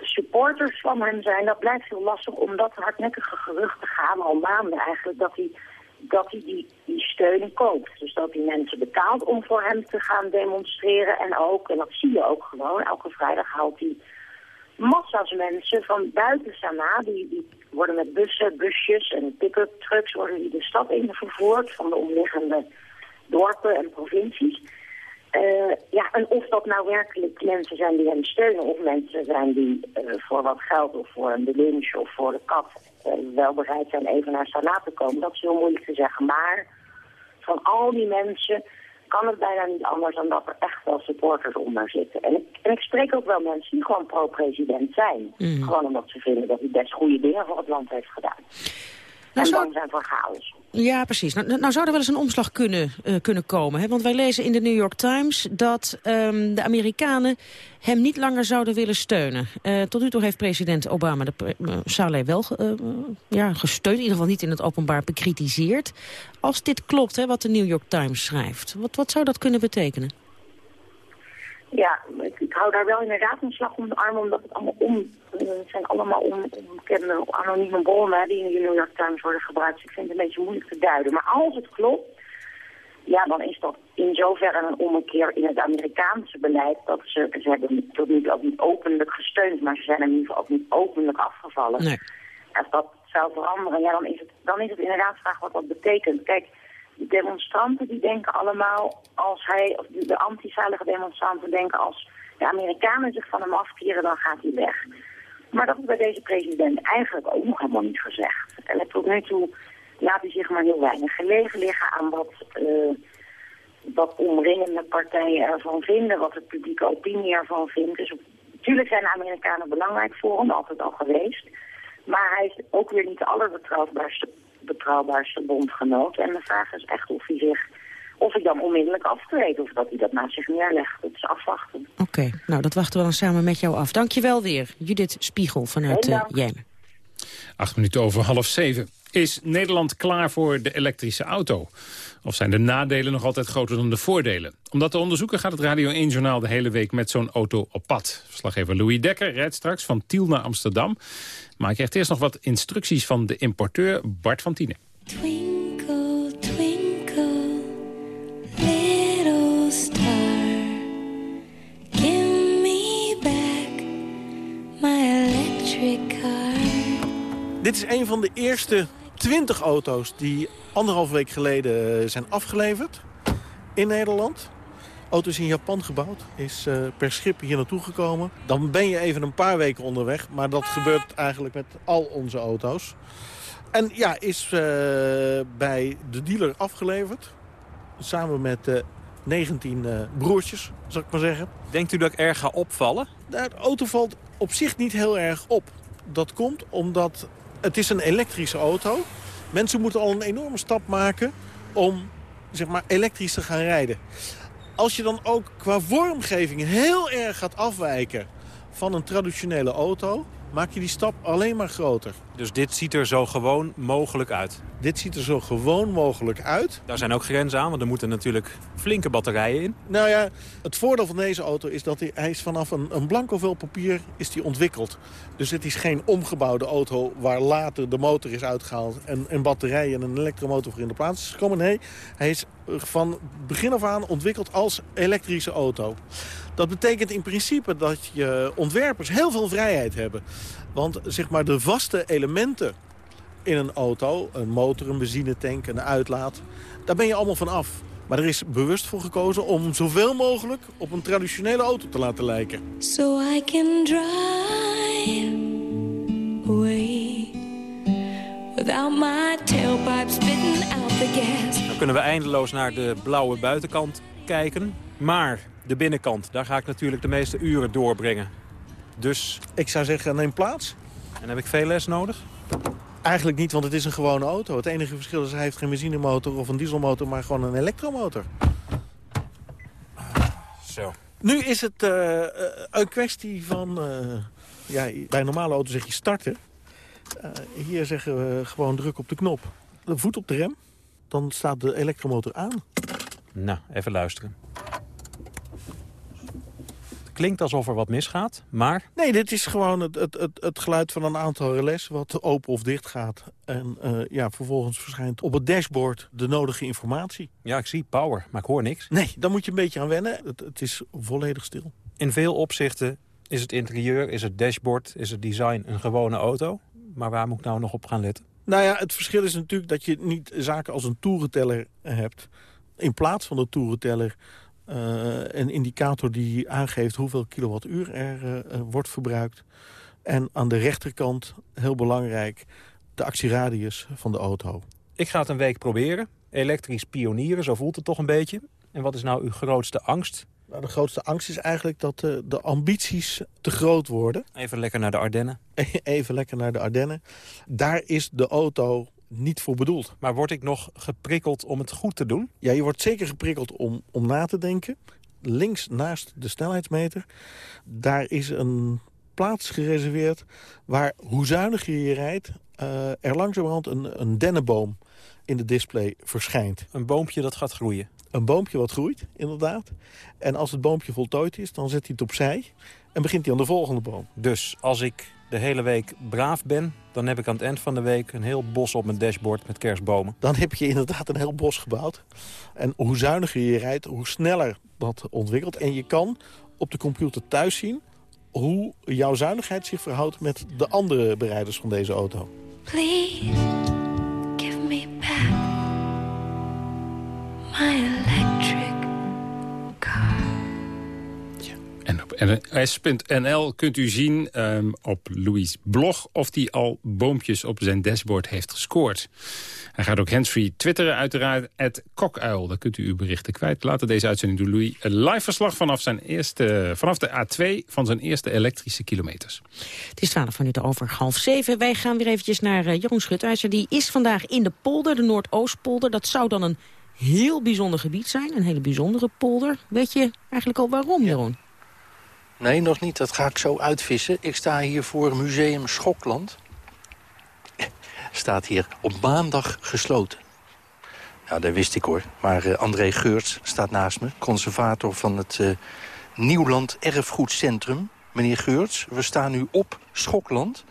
supporters van hem zijn, dat blijft heel lastig... omdat hardnekkige geruchten gaan al maanden eigenlijk dat hij dat hij die, die steun koopt. Dus dat hij mensen betaalt om voor hem te gaan demonstreren. En ook, en dat zie je ook gewoon, elke vrijdag haalt hij massa's mensen van buiten Sanaa. Die, die worden met bussen, busjes en pick-up trucks worden die de stad in vervoerd van de omliggende dorpen en provincies. Uh, ja, en of dat nou werkelijk mensen zijn die hem steunen of mensen zijn die uh, voor wat geld of voor een lunch of voor de kat uh, wel bereid zijn even naar Sanaa te komen, dat is heel moeilijk te zeggen. Maar van al die mensen kan het bijna niet anders dan dat er echt wel supporters onder zitten. En ik, en ik spreek ook wel mensen die gewoon pro-president zijn. Mm. Gewoon omdat ze vinden dat hij best goede dingen voor het land heeft gedaan. Nou, en bang zijn voor chaos. Ja, precies. Nou, nou zou er wel eens een omslag kunnen, uh, kunnen komen. Hè? Want wij lezen in de New York Times dat um, de Amerikanen hem niet langer zouden willen steunen. Uh, tot nu toe heeft president Obama de uh, Saleh wel ja, gesteund. In ieder geval niet in het openbaar bekritiseerd. Als dit klopt, hè, wat de New York Times schrijft. Wat, wat zou dat kunnen betekenen? Ja, ik, ik, hou daar wel inderdaad een slag om de arm, omdat het allemaal om, het zijn allemaal onbekende anonieme bronnen die in de New York Times worden gebruikt. Dus ik vind het een beetje moeilijk te duiden. Maar als het klopt, ja, dan is dat in zoverre een ommekeer in het Amerikaanse beleid. Dat ze, ze hebben tot nu toe ook niet openlijk gesteund, maar ze zijn in ieder geval ook niet openlijk afgevallen. Nee. Als dat zou veranderen, ja, dan is het, dan is het inderdaad vraag wat dat betekent. Kijk, de demonstranten die denken allemaal, als hij, of de, anti-veilige demonstranten denken als de Amerikanen zich van hem afkeren, dan gaat hij weg. Maar dat is bij deze president eigenlijk ook nog helemaal niet gezegd. En tot nu toe laat hij zich maar heel weinig gelegen liggen aan wat, uh, wat omringende partijen ervan vinden, wat de publieke opinie ervan vindt. Dus natuurlijk zijn de Amerikanen belangrijk voor hem, altijd al geweest. Maar hij is ook weer niet de allerbetrouwbaarste betrouwbaarste bondgenoot. En de vraag is echt of hij zich of ik dan onmiddellijk aftreed of dat hij dat naast zich neerlegt. Dat is afwachten. Oké, nou dat wachten we dan samen met jou af. Dankjewel weer, Judith Spiegel vanuit uh. Acht minuten over half zeven. Is Nederland klaar voor de elektrische auto? Of zijn de nadelen nog altijd groter dan de voordelen? Om dat te onderzoeken gaat het Radio 1-journaal de hele week met zo'n auto op pad. Verslaggever Louis Dekker rijdt straks van Tiel naar Amsterdam. Maar ik krijg eerst nog wat instructies van de importeur Bart van Tienen. Twinkle, Dit is een van de eerste 20 auto's die anderhalf week geleden eh, zijn afgeleverd in Nederland. Auto is in Japan gebouwd, is uh, per schip hier naartoe gekomen. Dan ben je even een paar weken onderweg, maar dat gebeurt eigenlijk met al onze auto's. En ja, is uh, bij de dealer afgeleverd. Samen met uh, 19 broertjes, zou ik maar zeggen. Denkt u dat ik erg ga opvallen? De auto valt op zich niet heel erg op. Dat komt omdat het is een elektrische auto. Mensen moeten al een enorme stap maken om zeg maar, elektrisch te gaan rijden. Als je dan ook qua vormgeving heel erg gaat afwijken van een traditionele auto maak je die stap alleen maar groter. Dus dit ziet er zo gewoon mogelijk uit? Dit ziet er zo gewoon mogelijk uit. Daar zijn ook grenzen aan, want er moeten natuurlijk flinke batterijen in. Nou ja, het voordeel van deze auto is dat hij, hij is vanaf een, een blanco vel papier is die ontwikkeld. Dus het is geen omgebouwde auto waar later de motor is uitgehaald... en een batterij en een elektromotor voor in de plaats is gekomen. Nee, hij is van begin af aan ontwikkeld als elektrische auto. Dat betekent in principe dat je ontwerpers heel veel vrijheid hebben. Want zeg maar de vaste elementen in een auto, een motor, een benzinetank, een uitlaat... daar ben je allemaal van af. Maar er is bewust voor gekozen om zoveel mogelijk op een traditionele auto te laten lijken. So I can drive away. Without my tailpipe spitting out the gas. Dan kunnen we eindeloos naar de blauwe buitenkant kijken. Maar de binnenkant, daar ga ik natuurlijk de meeste uren doorbrengen. Dus... Ik zou zeggen, neem plaats. En heb ik veel les nodig? Eigenlijk niet, want het is een gewone auto. Het enige verschil is, hij heeft geen benzinemotor of een dieselmotor, maar gewoon een elektromotor. Zo. Nu is het uh, een kwestie van... Uh, ja, bij een normale auto zeg je starten. Uh, hier zeggen we gewoon druk op de knop. De voet op de rem. Dan staat de elektromotor aan. Nou, even luisteren. Klinkt alsof er wat misgaat, maar... Nee, dit is gewoon het, het, het, het geluid van een aantal relais wat open of dicht gaat. En uh, ja, vervolgens verschijnt op het dashboard de nodige informatie. Ja, ik zie power, maar ik hoor niks. Nee, daar moet je een beetje aan wennen. Het, het is volledig stil. In veel opzichten is het interieur, is het dashboard, is het design een gewone auto. Maar waar moet ik nou nog op gaan letten? Nou ja, het verschil is natuurlijk dat je niet zaken als een toerenteller hebt. In plaats van de toerenteller een indicator die aangeeft hoeveel kilowattuur er uh, wordt verbruikt. En aan de rechterkant, heel belangrijk, de actieradius van de auto. Ik ga het een week proberen. Elektrisch pionieren, zo voelt het toch een beetje. En wat is nou uw grootste angst? Nou, de grootste angst is eigenlijk dat uh, de ambities te groot worden. Even lekker naar de Ardennen. Even lekker naar de Ardennen. Daar is de auto niet voor bedoeld. Maar word ik nog geprikkeld om het goed te doen? Ja, je wordt zeker geprikkeld om, om na te denken. Links naast de snelheidsmeter, daar is een plaats gereserveerd... waar, hoe zuiniger je rijdt, uh, er langzamerhand een, een dennenboom in de display verschijnt. Een boompje dat gaat groeien? Een boompje wat groeit, inderdaad. En als het boompje voltooid is, dan zet hij het opzij... en begint hij aan de volgende boom. Dus als ik de hele week braaf ben... dan heb ik aan het eind van de week een heel bos op mijn dashboard met kerstbomen. Dan heb je inderdaad een heel bos gebouwd. En hoe zuiniger je rijdt, hoe sneller dat ontwikkelt. En je kan op de computer thuis zien hoe jouw zuinigheid zich verhoudt... met de andere bereiders van deze auto. Please give me back my electric En op ns.nl kunt u zien um, op Louis' blog... of hij al boompjes op zijn dashboard heeft gescoord. Hij gaat ook handsfree twitteren, uiteraard, het kokuil. Daar kunt u uw berichten kwijt. Later deze uitzending doet Louis een live verslag vanaf, zijn eerste, vanaf de A2... van zijn eerste elektrische kilometers. Het is 12 minuten over half zeven. Wij gaan weer eventjes naar uh, Jeroen Schutijzer. Die is vandaag in de polder, de Noordoostpolder. Dat zou dan een heel bijzonder gebied zijn. Een hele bijzondere polder. Weet je eigenlijk al waarom, Jeroen? Nee, nog niet. Dat ga ik zo uitvissen. Ik sta hier voor Museum Schokland. Staat hier op maandag gesloten. Nou, dat wist ik hoor. Maar uh, André Geurts staat naast me. Conservator van het uh, Nieuwland Erfgoedcentrum. Meneer Geurts, we staan nu op Schokland.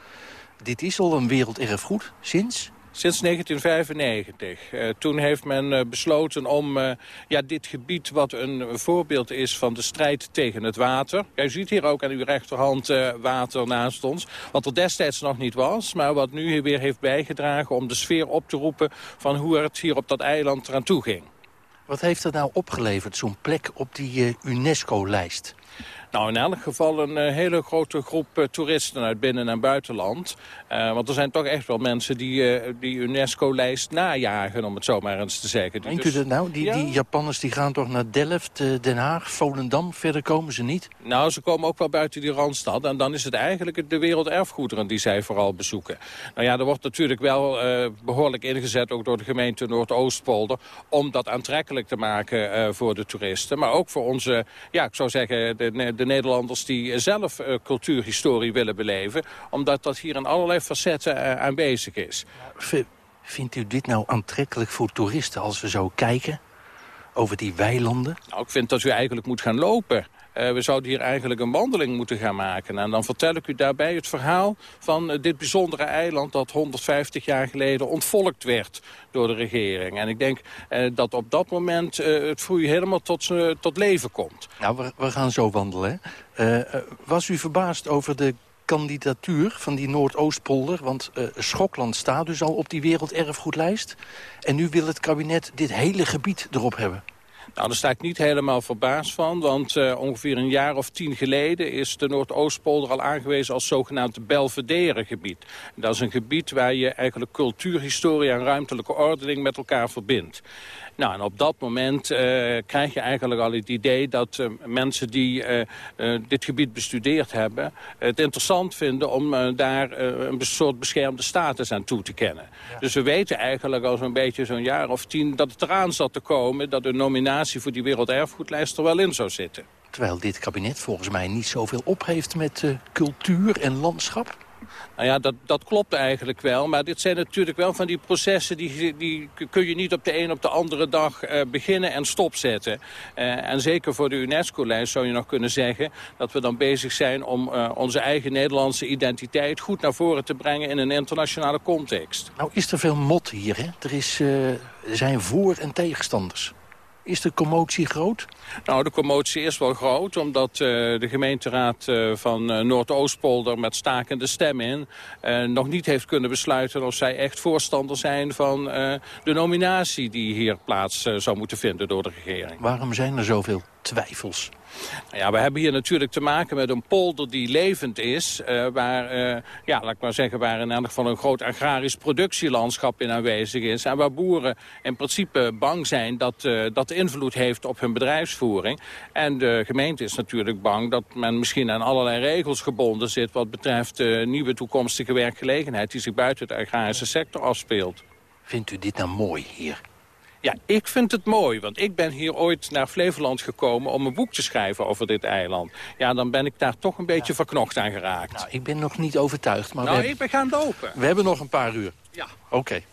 Dit is al een werelderfgoed. Sinds? Sinds 1995. Uh, toen heeft men uh, besloten om uh, ja, dit gebied, wat een voorbeeld is van de strijd tegen het water. U ziet hier ook aan uw rechterhand water naast ons. Wat er destijds nog niet was, maar wat nu weer heeft bijgedragen... om de sfeer op te roepen van hoe het hier op dat eiland eraan toe ging. Wat heeft het nou opgeleverd, zo'n plek op die UNESCO-lijst? Nou, in elk geval een uh, hele grote groep uh, toeristen uit binnen- en buitenland. Uh, want er zijn toch echt wel mensen die die UNESCO-lijst najagen, om het zo maar eens te zeggen. Denkt dus... u dat nou? Die, ja? die Japanners die gaan toch naar Delft, Den Haag, Volendam? Verder komen ze niet? Nou, ze komen ook wel buiten die Randstad. En dan is het eigenlijk de werelderfgoederen die zij vooral bezoeken. Nou ja, er wordt natuurlijk wel behoorlijk ingezet, ook door de gemeente Noordoostpolder... om dat aantrekkelijk te maken voor de toeristen. Maar ook voor onze, ja, ik zou zeggen... de, de de Nederlanders die zelf uh, cultuurhistorie willen beleven. Omdat dat hier in allerlei facetten uh, aanwezig is. Vindt u dit nou aantrekkelijk voor toeristen als we zo kijken? Over die weilanden? Nou, ik vind dat u eigenlijk moet gaan lopen. Uh, we zouden hier eigenlijk een wandeling moeten gaan maken. En dan vertel ik u daarbij het verhaal van uh, dit bijzondere eiland... dat 150 jaar geleden ontvolkt werd door de regering. En ik denk uh, dat op dat moment het u helemaal tot, tot leven komt. Nou, we, we gaan zo wandelen. was u verbaasd over de kandidatuur van die Noordoostpolder? Want Schokland staat dus al op die werelderfgoedlijst. En nu wil het kabinet dit hele gebied erop hebben. Nou, daar sta ik niet helemaal verbaasd van, want uh, ongeveer een jaar of tien geleden is de Noordoostpolder al aangewezen als zogenaamd Belvedere gebied. Dat is een gebied waar je eigenlijk cultuurhistorie en ruimtelijke ordening met elkaar verbindt. Nou, en op dat moment uh, krijg je eigenlijk al het idee dat uh, mensen die uh, dit gebied bestudeerd hebben... het interessant vinden om daar een soort beschermde status aan toe te kennen. Dus we weten eigenlijk al zo'n beetje zo'n jaar of tien dat het eraan zat te komen... dat de nominatie voor die werelderfgoedlijst er wel in zou zitten. Terwijl dit kabinet volgens mij niet zoveel op heeft met cultuur en landschap. Nou ja, dat, dat klopt eigenlijk wel. Maar dit zijn natuurlijk wel van die processen... die, die kun je niet op de een op de andere dag uh, beginnen en stopzetten. Uh, en zeker voor de UNESCO-lijst zou je nog kunnen zeggen... dat we dan bezig zijn om uh, onze eigen Nederlandse identiteit... goed naar voren te brengen in een internationale context. Nou is er veel mot hier, hè? Er is, zijn voor- en tegenstanders. Is de commotie groot? Nou, de commotie is wel groot, omdat uh, de gemeenteraad uh, van uh, Noordoostpolder met stakende stem in... nog niet heeft kunnen besluiten of zij echt voorstander zijn van de nominatie die hier plaats zou moeten vinden door de regering. Waarom zijn er zoveel twijfels? Nou ja, we hebben hier natuurlijk te maken met een polder die levend is. Uh, waar, uh, ja, laat ik maar zeggen, waar in ieder geval een groot agrarisch productielandschap in aanwezig is. En waar boeren in principe bang zijn dat uh, dat invloed heeft op hun bedrijfsvoering. En de gemeente is natuurlijk bang dat men misschien aan allerlei regels gebonden zit... wat betreft nieuwe toekomstige werkgelegenheid die zich buiten de agrarische sector afspeelt. Vindt u dit nou mooi hier? Ja, ik vind het mooi, want ik ben hier ooit naar Flevoland gekomen om een boek te schrijven over dit eiland. Ja, dan ben ik daar toch een beetje ja. verknocht aan geraakt. Nou, ik ben nog niet overtuigd. Maar nou, we ik ben gaan lopen. We hebben nog een paar uur. Ja. Oké. Okay.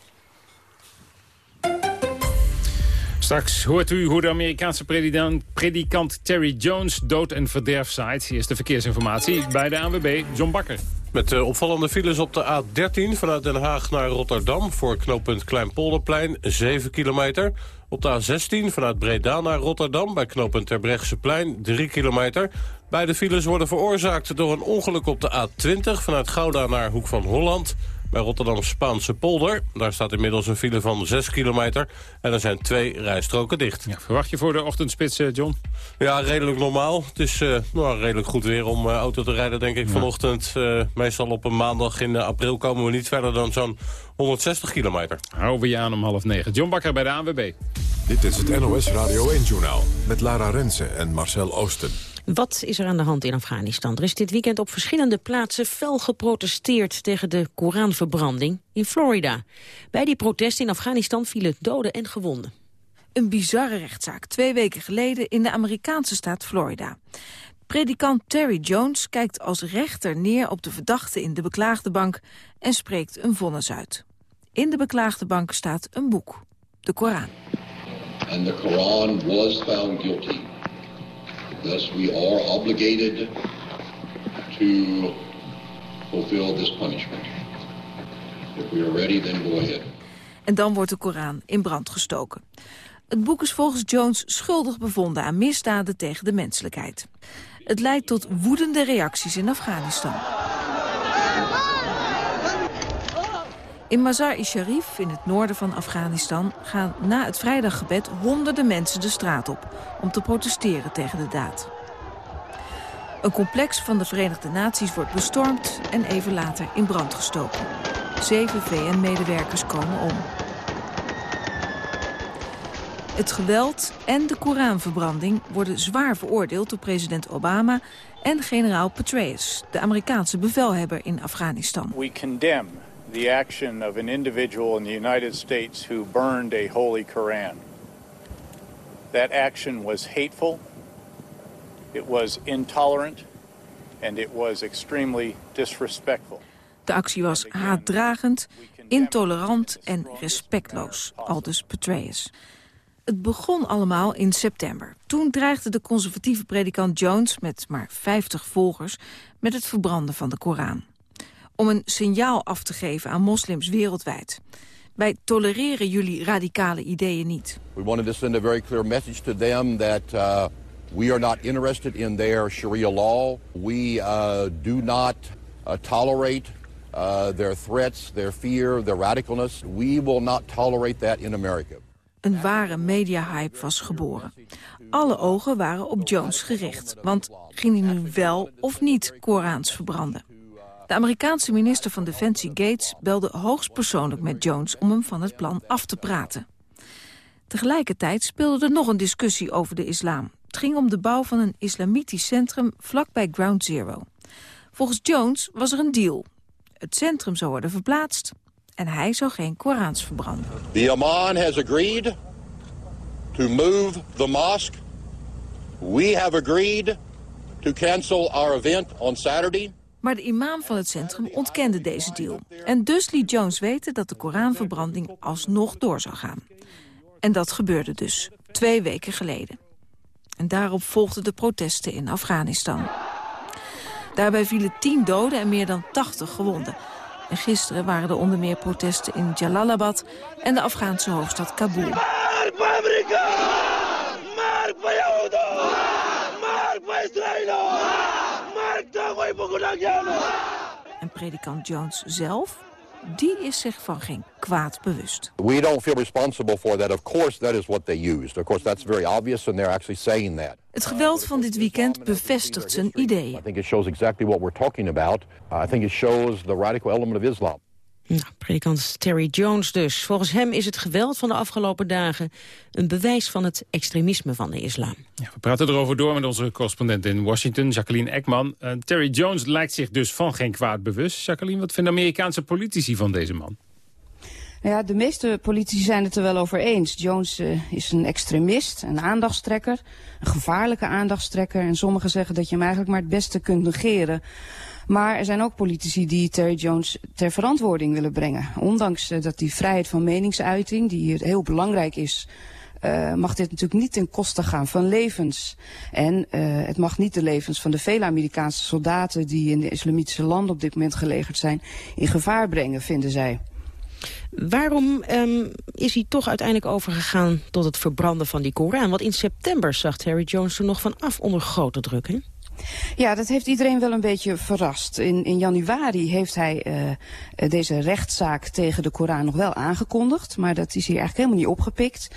Straks hoort u hoe de Amerikaanse predikant, predikant Terry Jones dood en verderf zaait. Hier is de verkeersinformatie bij de ANWB, John Bakker. Met uh, opvallende files op de A13 vanuit Den Haag naar Rotterdam... voor knooppunt Kleinpolderplein, 7 kilometer. Op de A16 vanuit Breda naar Rotterdam... bij knooppunt Terbrechtseplein, 3 kilometer. Beide files worden veroorzaakt door een ongeluk op de A20... vanuit Gouda naar Hoek van Holland bij Rotterdam Spaanse polder. Daar staat inmiddels een file van 6 kilometer. En er zijn twee rijstroken dicht. Ja, verwacht je voor de ochtendspits, eh, John? Ja, redelijk normaal. Het is uh, nou, redelijk goed weer om uh, auto te rijden, denk ik, ja. vanochtend. Uh, meestal op een maandag in april komen we niet verder dan zo'n 160 kilometer. Houden we je aan om half negen. John Bakker bij de ANWB. Dit is het NOS Radio 1-journaal met Lara Rensen en Marcel Oosten. Wat is er aan de hand in Afghanistan? Er is dit weekend op verschillende plaatsen fel geprotesteerd tegen de Koranverbranding in Florida. Bij die protesten in Afghanistan vielen doden en gewonden. Een bizarre rechtszaak, twee weken geleden in de Amerikaanse staat Florida. Predikant Terry Jones kijkt als rechter neer op de verdachte in de beklaagde bank en spreekt een vonnis uit. In de beklaagde bank staat een boek, de Koran. And the Quran was found guilty. Thus we are obligated to fulfill this punishment. If we are ready, then go ahead. En dan wordt de Koran in brand gestoken. Het boek is volgens Jones schuldig bevonden aan misdaden tegen de menselijkheid. Het leidt tot woedende reacties in Afghanistan. In Mazar-i-Sharif, in het noorden van Afghanistan... gaan na het vrijdaggebed honderden mensen de straat op... om te protesteren tegen de daad. Een complex van de Verenigde Naties wordt bestormd... en even later in brand gestoken. Zeven VN-medewerkers komen om. Het geweld en de Koranverbranding worden zwaar veroordeeld door president Obama en generaal Petraeus, de Amerikaanse bevelhebber in Afghanistan. We the action of an individual in the United States who burned a holy Koran. That action was hateful, it was intolerant, and it was extremely disrespectful. De actie was haatdragend, intolerant en respectloos, aldus Petraeus. Het begon allemaal in september. Toen dreigde de conservatieve predikant Jones, met maar 50 volgers, met het verbranden van de Koran. Om een signaal af te geven aan moslims wereldwijd. Wij tolereren jullie radicale ideeën niet. We wanted to send a very clear message to them that uh, we are not interested in their Sharia law. We uh, do not uh, tolerate uh, their threats, their fear, their radicalness. We will not tolerate that in America. Een ware mediahype was geboren. Alle ogen waren op Jones gericht. Want ging hij nu wel of niet Korans verbranden? De Amerikaanse minister van Defensie Gates belde hoogstpersoonlijk met Jones om hem van het plan af te praten. Tegelijkertijd speelde er nog een discussie over de islam. Het ging om de bouw van een islamitisch centrum vlakbij Ground Zero. Volgens Jones was er een deal. Het centrum zou worden verplaatst en hij zou geen Korans verbranden. The Imam has agreed to move the mosque. We have agreed to cancel our event on Saturday. Maar de imam van het centrum ontkende deze deal. En dus liet Jones weten dat de Koranverbranding alsnog door zou gaan. En dat gebeurde dus, twee weken geleden. En daarop volgden de protesten in Afghanistan. Daarbij vielen tien doden en meer dan 80 gewonden. En gisteren waren er onder meer protesten in Jalalabad en de Afghaanse hoofdstad Kabul. Mark En predikant Jones zelf die is zich van geen kwaad bewust. We don't feel responsible for that. Of course that is what they used. Of course that's very obvious and they're actually saying that. Het geweld van dit weekend bevestigt zijn ideeën. I think it shows exactly what we're talking about. I think it shows the radical element of Islam. Nou, predikant Terry Jones dus. Volgens hem is het geweld van de afgelopen dagen... een bewijs van het extremisme van de islam. Ja, we praten erover door met onze correspondent in Washington, Jacqueline Ekman. Uh, Terry Jones lijkt zich dus van geen kwaad bewust. Jacqueline, wat vinden Amerikaanse politici van deze man? Nou ja, de meeste politici zijn het er wel over eens. Jones uh, is een extremist, een aandachtstrekker, een gevaarlijke aandachtstrekker. En sommigen zeggen dat je hem eigenlijk maar het beste kunt negeren. Maar er zijn ook politici die Terry Jones ter verantwoording willen brengen. Ondanks uh, dat die vrijheid van meningsuiting, die hier heel belangrijk is... Uh, mag dit natuurlijk niet ten koste gaan van levens. En uh, het mag niet de levens van de vele Amerikaanse soldaten... die in de islamitische landen op dit moment gelegerd zijn... in gevaar brengen, vinden zij. Waarom um, is hij toch uiteindelijk overgegaan tot het verbranden van die Koran? Want in september zag Terry Jones er nog van af onder grote druk, hè? Ja, dat heeft iedereen wel een beetje verrast. In, in januari heeft hij uh, deze rechtszaak tegen de Koran nog wel aangekondigd. Maar dat is hier eigenlijk helemaal niet opgepikt.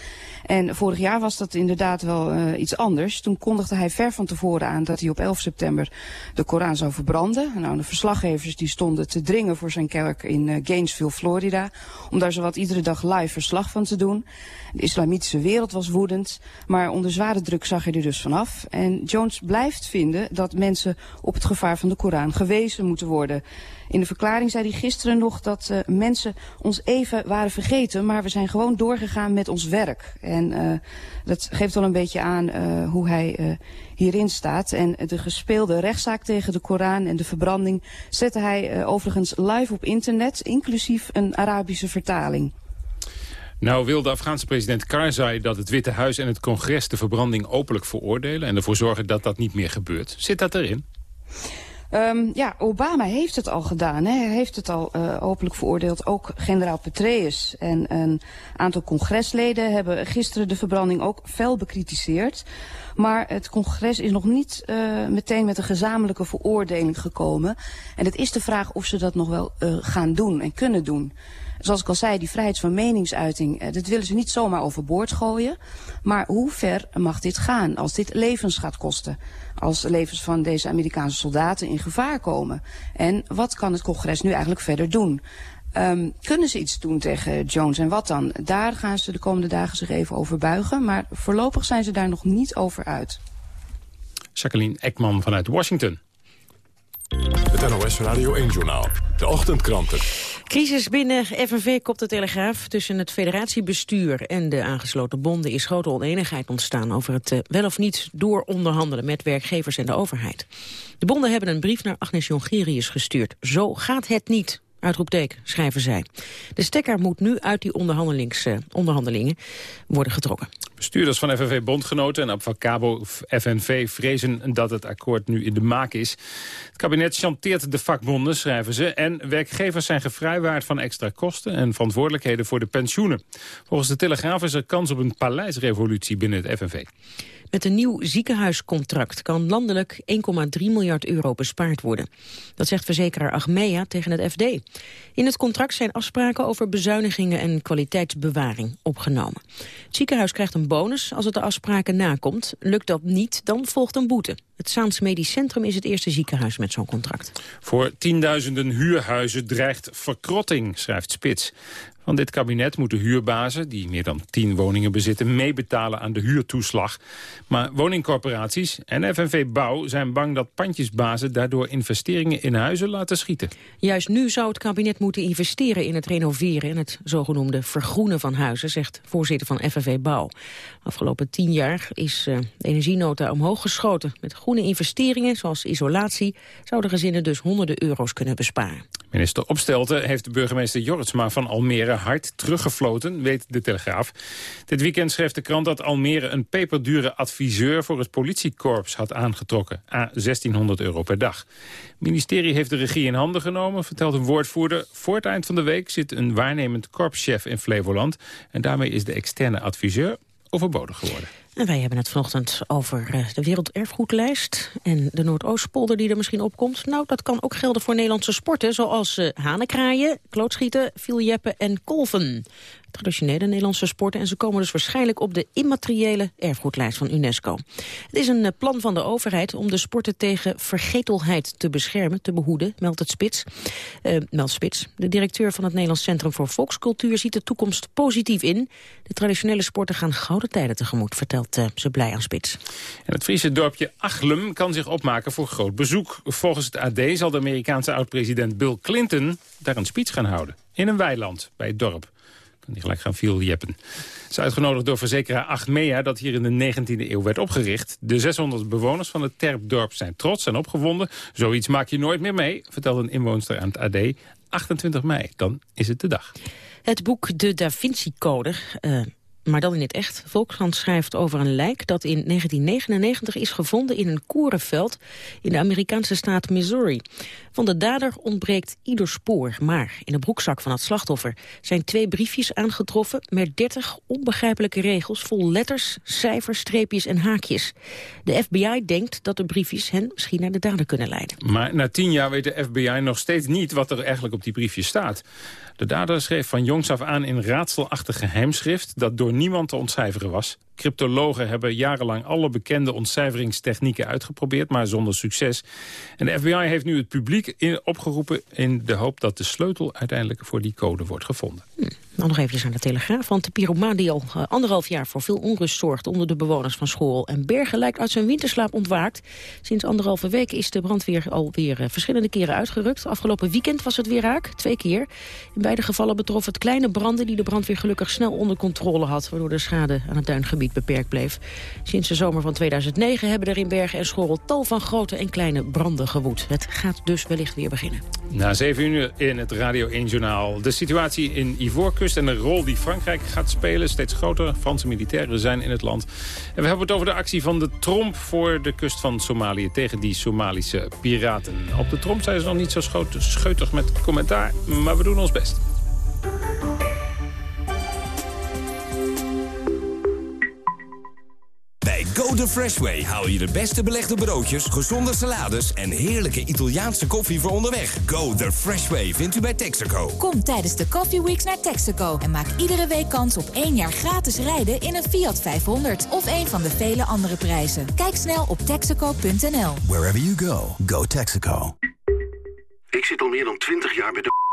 En vorig jaar was dat inderdaad wel uh, iets anders. Toen kondigde hij ver van tevoren aan dat hij op 11 september de Koran zou verbranden. Nou, de verslaggevers die stonden te dringen voor zijn kerk in uh, Gainesville, Florida. Om daar zowat iedere dag live verslag van te doen. De islamitische wereld was woedend. Maar onder zware druk zag hij er dus vanaf. En Jones blijft vinden dat mensen op het gevaar van de Koran gewezen moeten worden. In de verklaring zei hij gisteren nog dat uh, mensen ons even waren vergeten, maar we zijn gewoon doorgegaan met ons werk. En uh, dat geeft wel een beetje aan uh, hoe hij hierin staat. En de gespeelde rechtszaak tegen de Koran en de verbranding zette hij overigens live op internet, inclusief een Arabische vertaling. Nou wil de Afghaanse president Karzai dat het Witte Huis en het congres de verbranding openlijk veroordelen... en ervoor zorgen dat dat niet meer gebeurt. Zit dat erin? Um, ja, Obama heeft het al gedaan. Hè. Hij heeft het al uh, openlijk veroordeeld. Ook generaal Petraeus en een aantal congresleden hebben gisteren de verbranding ook fel bekritiseerd. Maar het congres is nog niet uh, meteen met een gezamenlijke veroordeling gekomen. En het is de vraag of ze dat nog wel uh, gaan doen en kunnen doen zoals ik al zei, die vrijheid van meningsuiting, uh, dat willen ze niet zomaar overboord gooien. Maar hoe ver mag dit gaan als dit levens gaat kosten? Als de levens van deze Amerikaanse soldaten in gevaar komen? En wat kan het congres nu eigenlijk verder doen? Um, kunnen ze iets doen tegen Jones en wat dan? Daar gaan ze de komende dagen zich even over buigen. Maar voorlopig zijn ze daar nog niet over uit. Jacqueline Ekman vanuit Washington. Het NOS Radio 1-journaal. De ochtendkranten. Crisis binnen FNV kopt de Telegraaf. Tussen het federatiebestuur en de aangesloten bonden is grote oneenigheid ontstaan over het uh, wel of niet dooronderhandelen met werkgevers en de overheid. De bonden hebben een brief naar Agnes Jongerius gestuurd. Zo gaat het niet. Uitroepteken, schrijven zij. De stekker moet nu uit die uh, onderhandelingen worden getrokken. Bestuurders van FNV Bondgenoten en Abfacabo FNV vrezen dat het akkoord nu in de maak is. Het kabinet chanteert de vakbonden, schrijven ze. En werkgevers zijn gevrijwaard van extra kosten en verantwoordelijkheden voor de pensioenen. Volgens de Telegraaf is er kans op een paleisrevolutie binnen het FNV. Met een nieuw ziekenhuiscontract kan landelijk 1,3 miljard euro bespaard worden. Dat zegt verzekeraar Achmea tegen het FD. In het contract zijn afspraken over bezuinigingen en kwaliteitsbewaring opgenomen. Het ziekenhuis krijgt een bonus als het de afspraken nakomt. Lukt dat niet, dan volgt een boete. Het Saans Medisch Centrum is het eerste ziekenhuis met zo'n contract. Voor tienduizenden huurhuizen dreigt verkrotting, schrijft Spits. Van dit kabinet moeten huurbazen, die meer dan 10 woningen bezitten, meebetalen aan de huurtoeslag. Maar woningcorporaties en FNV Bouw zijn bang dat pandjesbazen daardoor investeringen in huizen laten schieten. Juist nu zou het kabinet moeten investeren in het renoveren en het zogenoemde vergroenen van huizen, zegt voorzitter van FNV Bouw. Afgelopen tien jaar is uh, de energienota omhoog geschoten. Met groene investeringen, zoals isolatie, zouden gezinnen dus honderden euro's kunnen besparen. Minister Opstelten heeft burgemeester Jorritsma van Almere hard teruggefloten, weet de Telegraaf. Dit weekend schreef de krant dat Almere een peperdure adviseur voor het politiekorps had aangetrokken. A 1600 euro per dag. Het ministerie heeft de regie in handen genomen, vertelt een woordvoerder. Voor het eind van de week zit een waarnemend korpschef in Flevoland. En daarmee is de externe adviseur overbodig geworden. En wij hebben het vanochtend over eh, de Werelderfgoedlijst... en de Noordoostpolder die er misschien opkomt. Nou, dat kan ook gelden voor Nederlandse sporten... zoals uh, hanenkraaien, klootschieten, vieljeppen en kolven traditionele Nederlandse sporten... en ze komen dus waarschijnlijk op de immateriële erfgoedlijst van UNESCO. Het is een eh, plan van de overheid om de sporten tegen vergetelheid te beschermen, te behoeden, meldt het Spits. Uh, meldt Spits. De directeur van het Nederlands Centrum voor Volkscultuur ziet de toekomst positief in. De traditionele sporten gaan gouden tijden tegemoet, vertelt uh, ze blij aan Spits. En het Friese dorpje Achlem kan zich opmaken voor groot bezoek. Volgens het AD zal de Amerikaanse oud-president Bill Clinton daar een speech gaan houden. In een weiland bij het dorp kan die gelijk gaan viel jeppen. is uitgenodigd door verzekeraar Achmea dat hier in de 19e eeuw werd opgericht. De 600 bewoners van het Terpdorp zijn trots en opgewonden. Zoiets maak je nooit meer mee, vertelde een inwoonster aan het AD. 28 mei, dan is het de dag. Het boek De Da Vinci Code... Uh maar dan in het echt. Volkskrant schrijft over een lijk dat in 1999 is gevonden in een koerenveld in de Amerikaanse staat Missouri. Van de dader ontbreekt ieder spoor, maar in de broekzak van het slachtoffer zijn twee briefjes aangetroffen met 30 onbegrijpelijke regels vol letters, cijfers, streepjes en haakjes. De FBI denkt dat de briefjes hen misschien naar de dader kunnen leiden. Maar na tien jaar weet de FBI nog steeds niet wat er eigenlijk op die briefjes staat. De dader schreef van jongs af aan in raadselachtig geheimschrift... dat door niemand te ontcijferen was. Cryptologen hebben jarenlang alle bekende ontcijferingstechnieken uitgeprobeerd... maar zonder succes. En de FBI heeft nu het publiek in, opgeroepen... in de hoop dat de sleutel uiteindelijk voor die code wordt gevonden. Nou, nog even aan de Telegraaf, want de pyromaan die al uh, anderhalf jaar voor veel onrust zorgt onder de bewoners van school en Bergen lijkt uit zijn winterslaap ontwaakt. Sinds anderhalve week is de brandweer alweer uh, verschillende keren uitgerukt. Afgelopen weekend was het weer raak, twee keer. In beide gevallen betrof het kleine branden die de brandweer gelukkig snel onder controle had, waardoor de schade aan het duingebied beperkt bleef. Sinds de zomer van 2009 hebben er in Bergen en Schorrel tal van grote en kleine branden gewoed. Het gaat dus wellicht weer beginnen. Na zeven uur in het Radio 1 Journaal. De situatie in Ivoorkust en de rol die Frankrijk gaat spelen. Steeds groter. Franse militairen zijn in het land. En we hebben het over de actie van de Tromp voor de kust van Somalië... tegen die Somalische piraten. Op de Tromp zijn ze nog niet zo scheutig met commentaar, maar we doen ons best. Go the Fresh Way haal je de beste belegde broodjes, gezonde salades en heerlijke Italiaanse koffie voor onderweg. Go the Fresh Way vindt u bij Texaco. Kom tijdens de Coffee Weeks naar Texaco en maak iedere week kans op één jaar gratis rijden in een Fiat 500 of een van de vele andere prijzen. Kijk snel op texaco.nl. Wherever you go, go Texaco. Ik zit al meer dan 20 jaar bij de.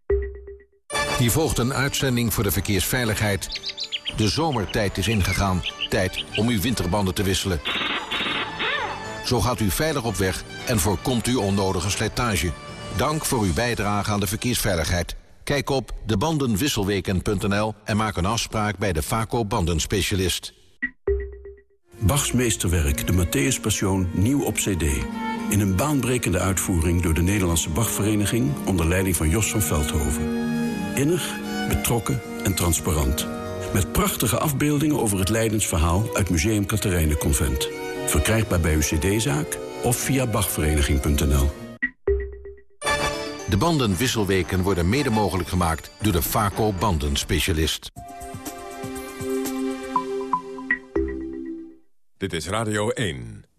Hier volgt een uitzending voor de verkeersveiligheid. De zomertijd is ingegaan. Tijd om uw winterbanden te wisselen. Zo gaat u veilig op weg en voorkomt u onnodige slijtage. Dank voor uw bijdrage aan de verkeersveiligheid. Kijk op debandenwisselweken.nl en maak een afspraak bij de Vaco bandenspecialist. Bachs meesterwerk, de Matthäus Passion, nieuw op cd. In een baanbrekende uitvoering door de Nederlandse Bachvereniging... onder leiding van Jos van Veldhoven. Innig, betrokken en transparant. Met prachtige afbeeldingen over het Leidensverhaal... uit Museum Convent. Verkrijgbaar bij uw cd-zaak of via bachvereniging.nl. De bandenwisselweken worden mede mogelijk gemaakt door de Vaco bandenspecialist. Dit is Radio 1.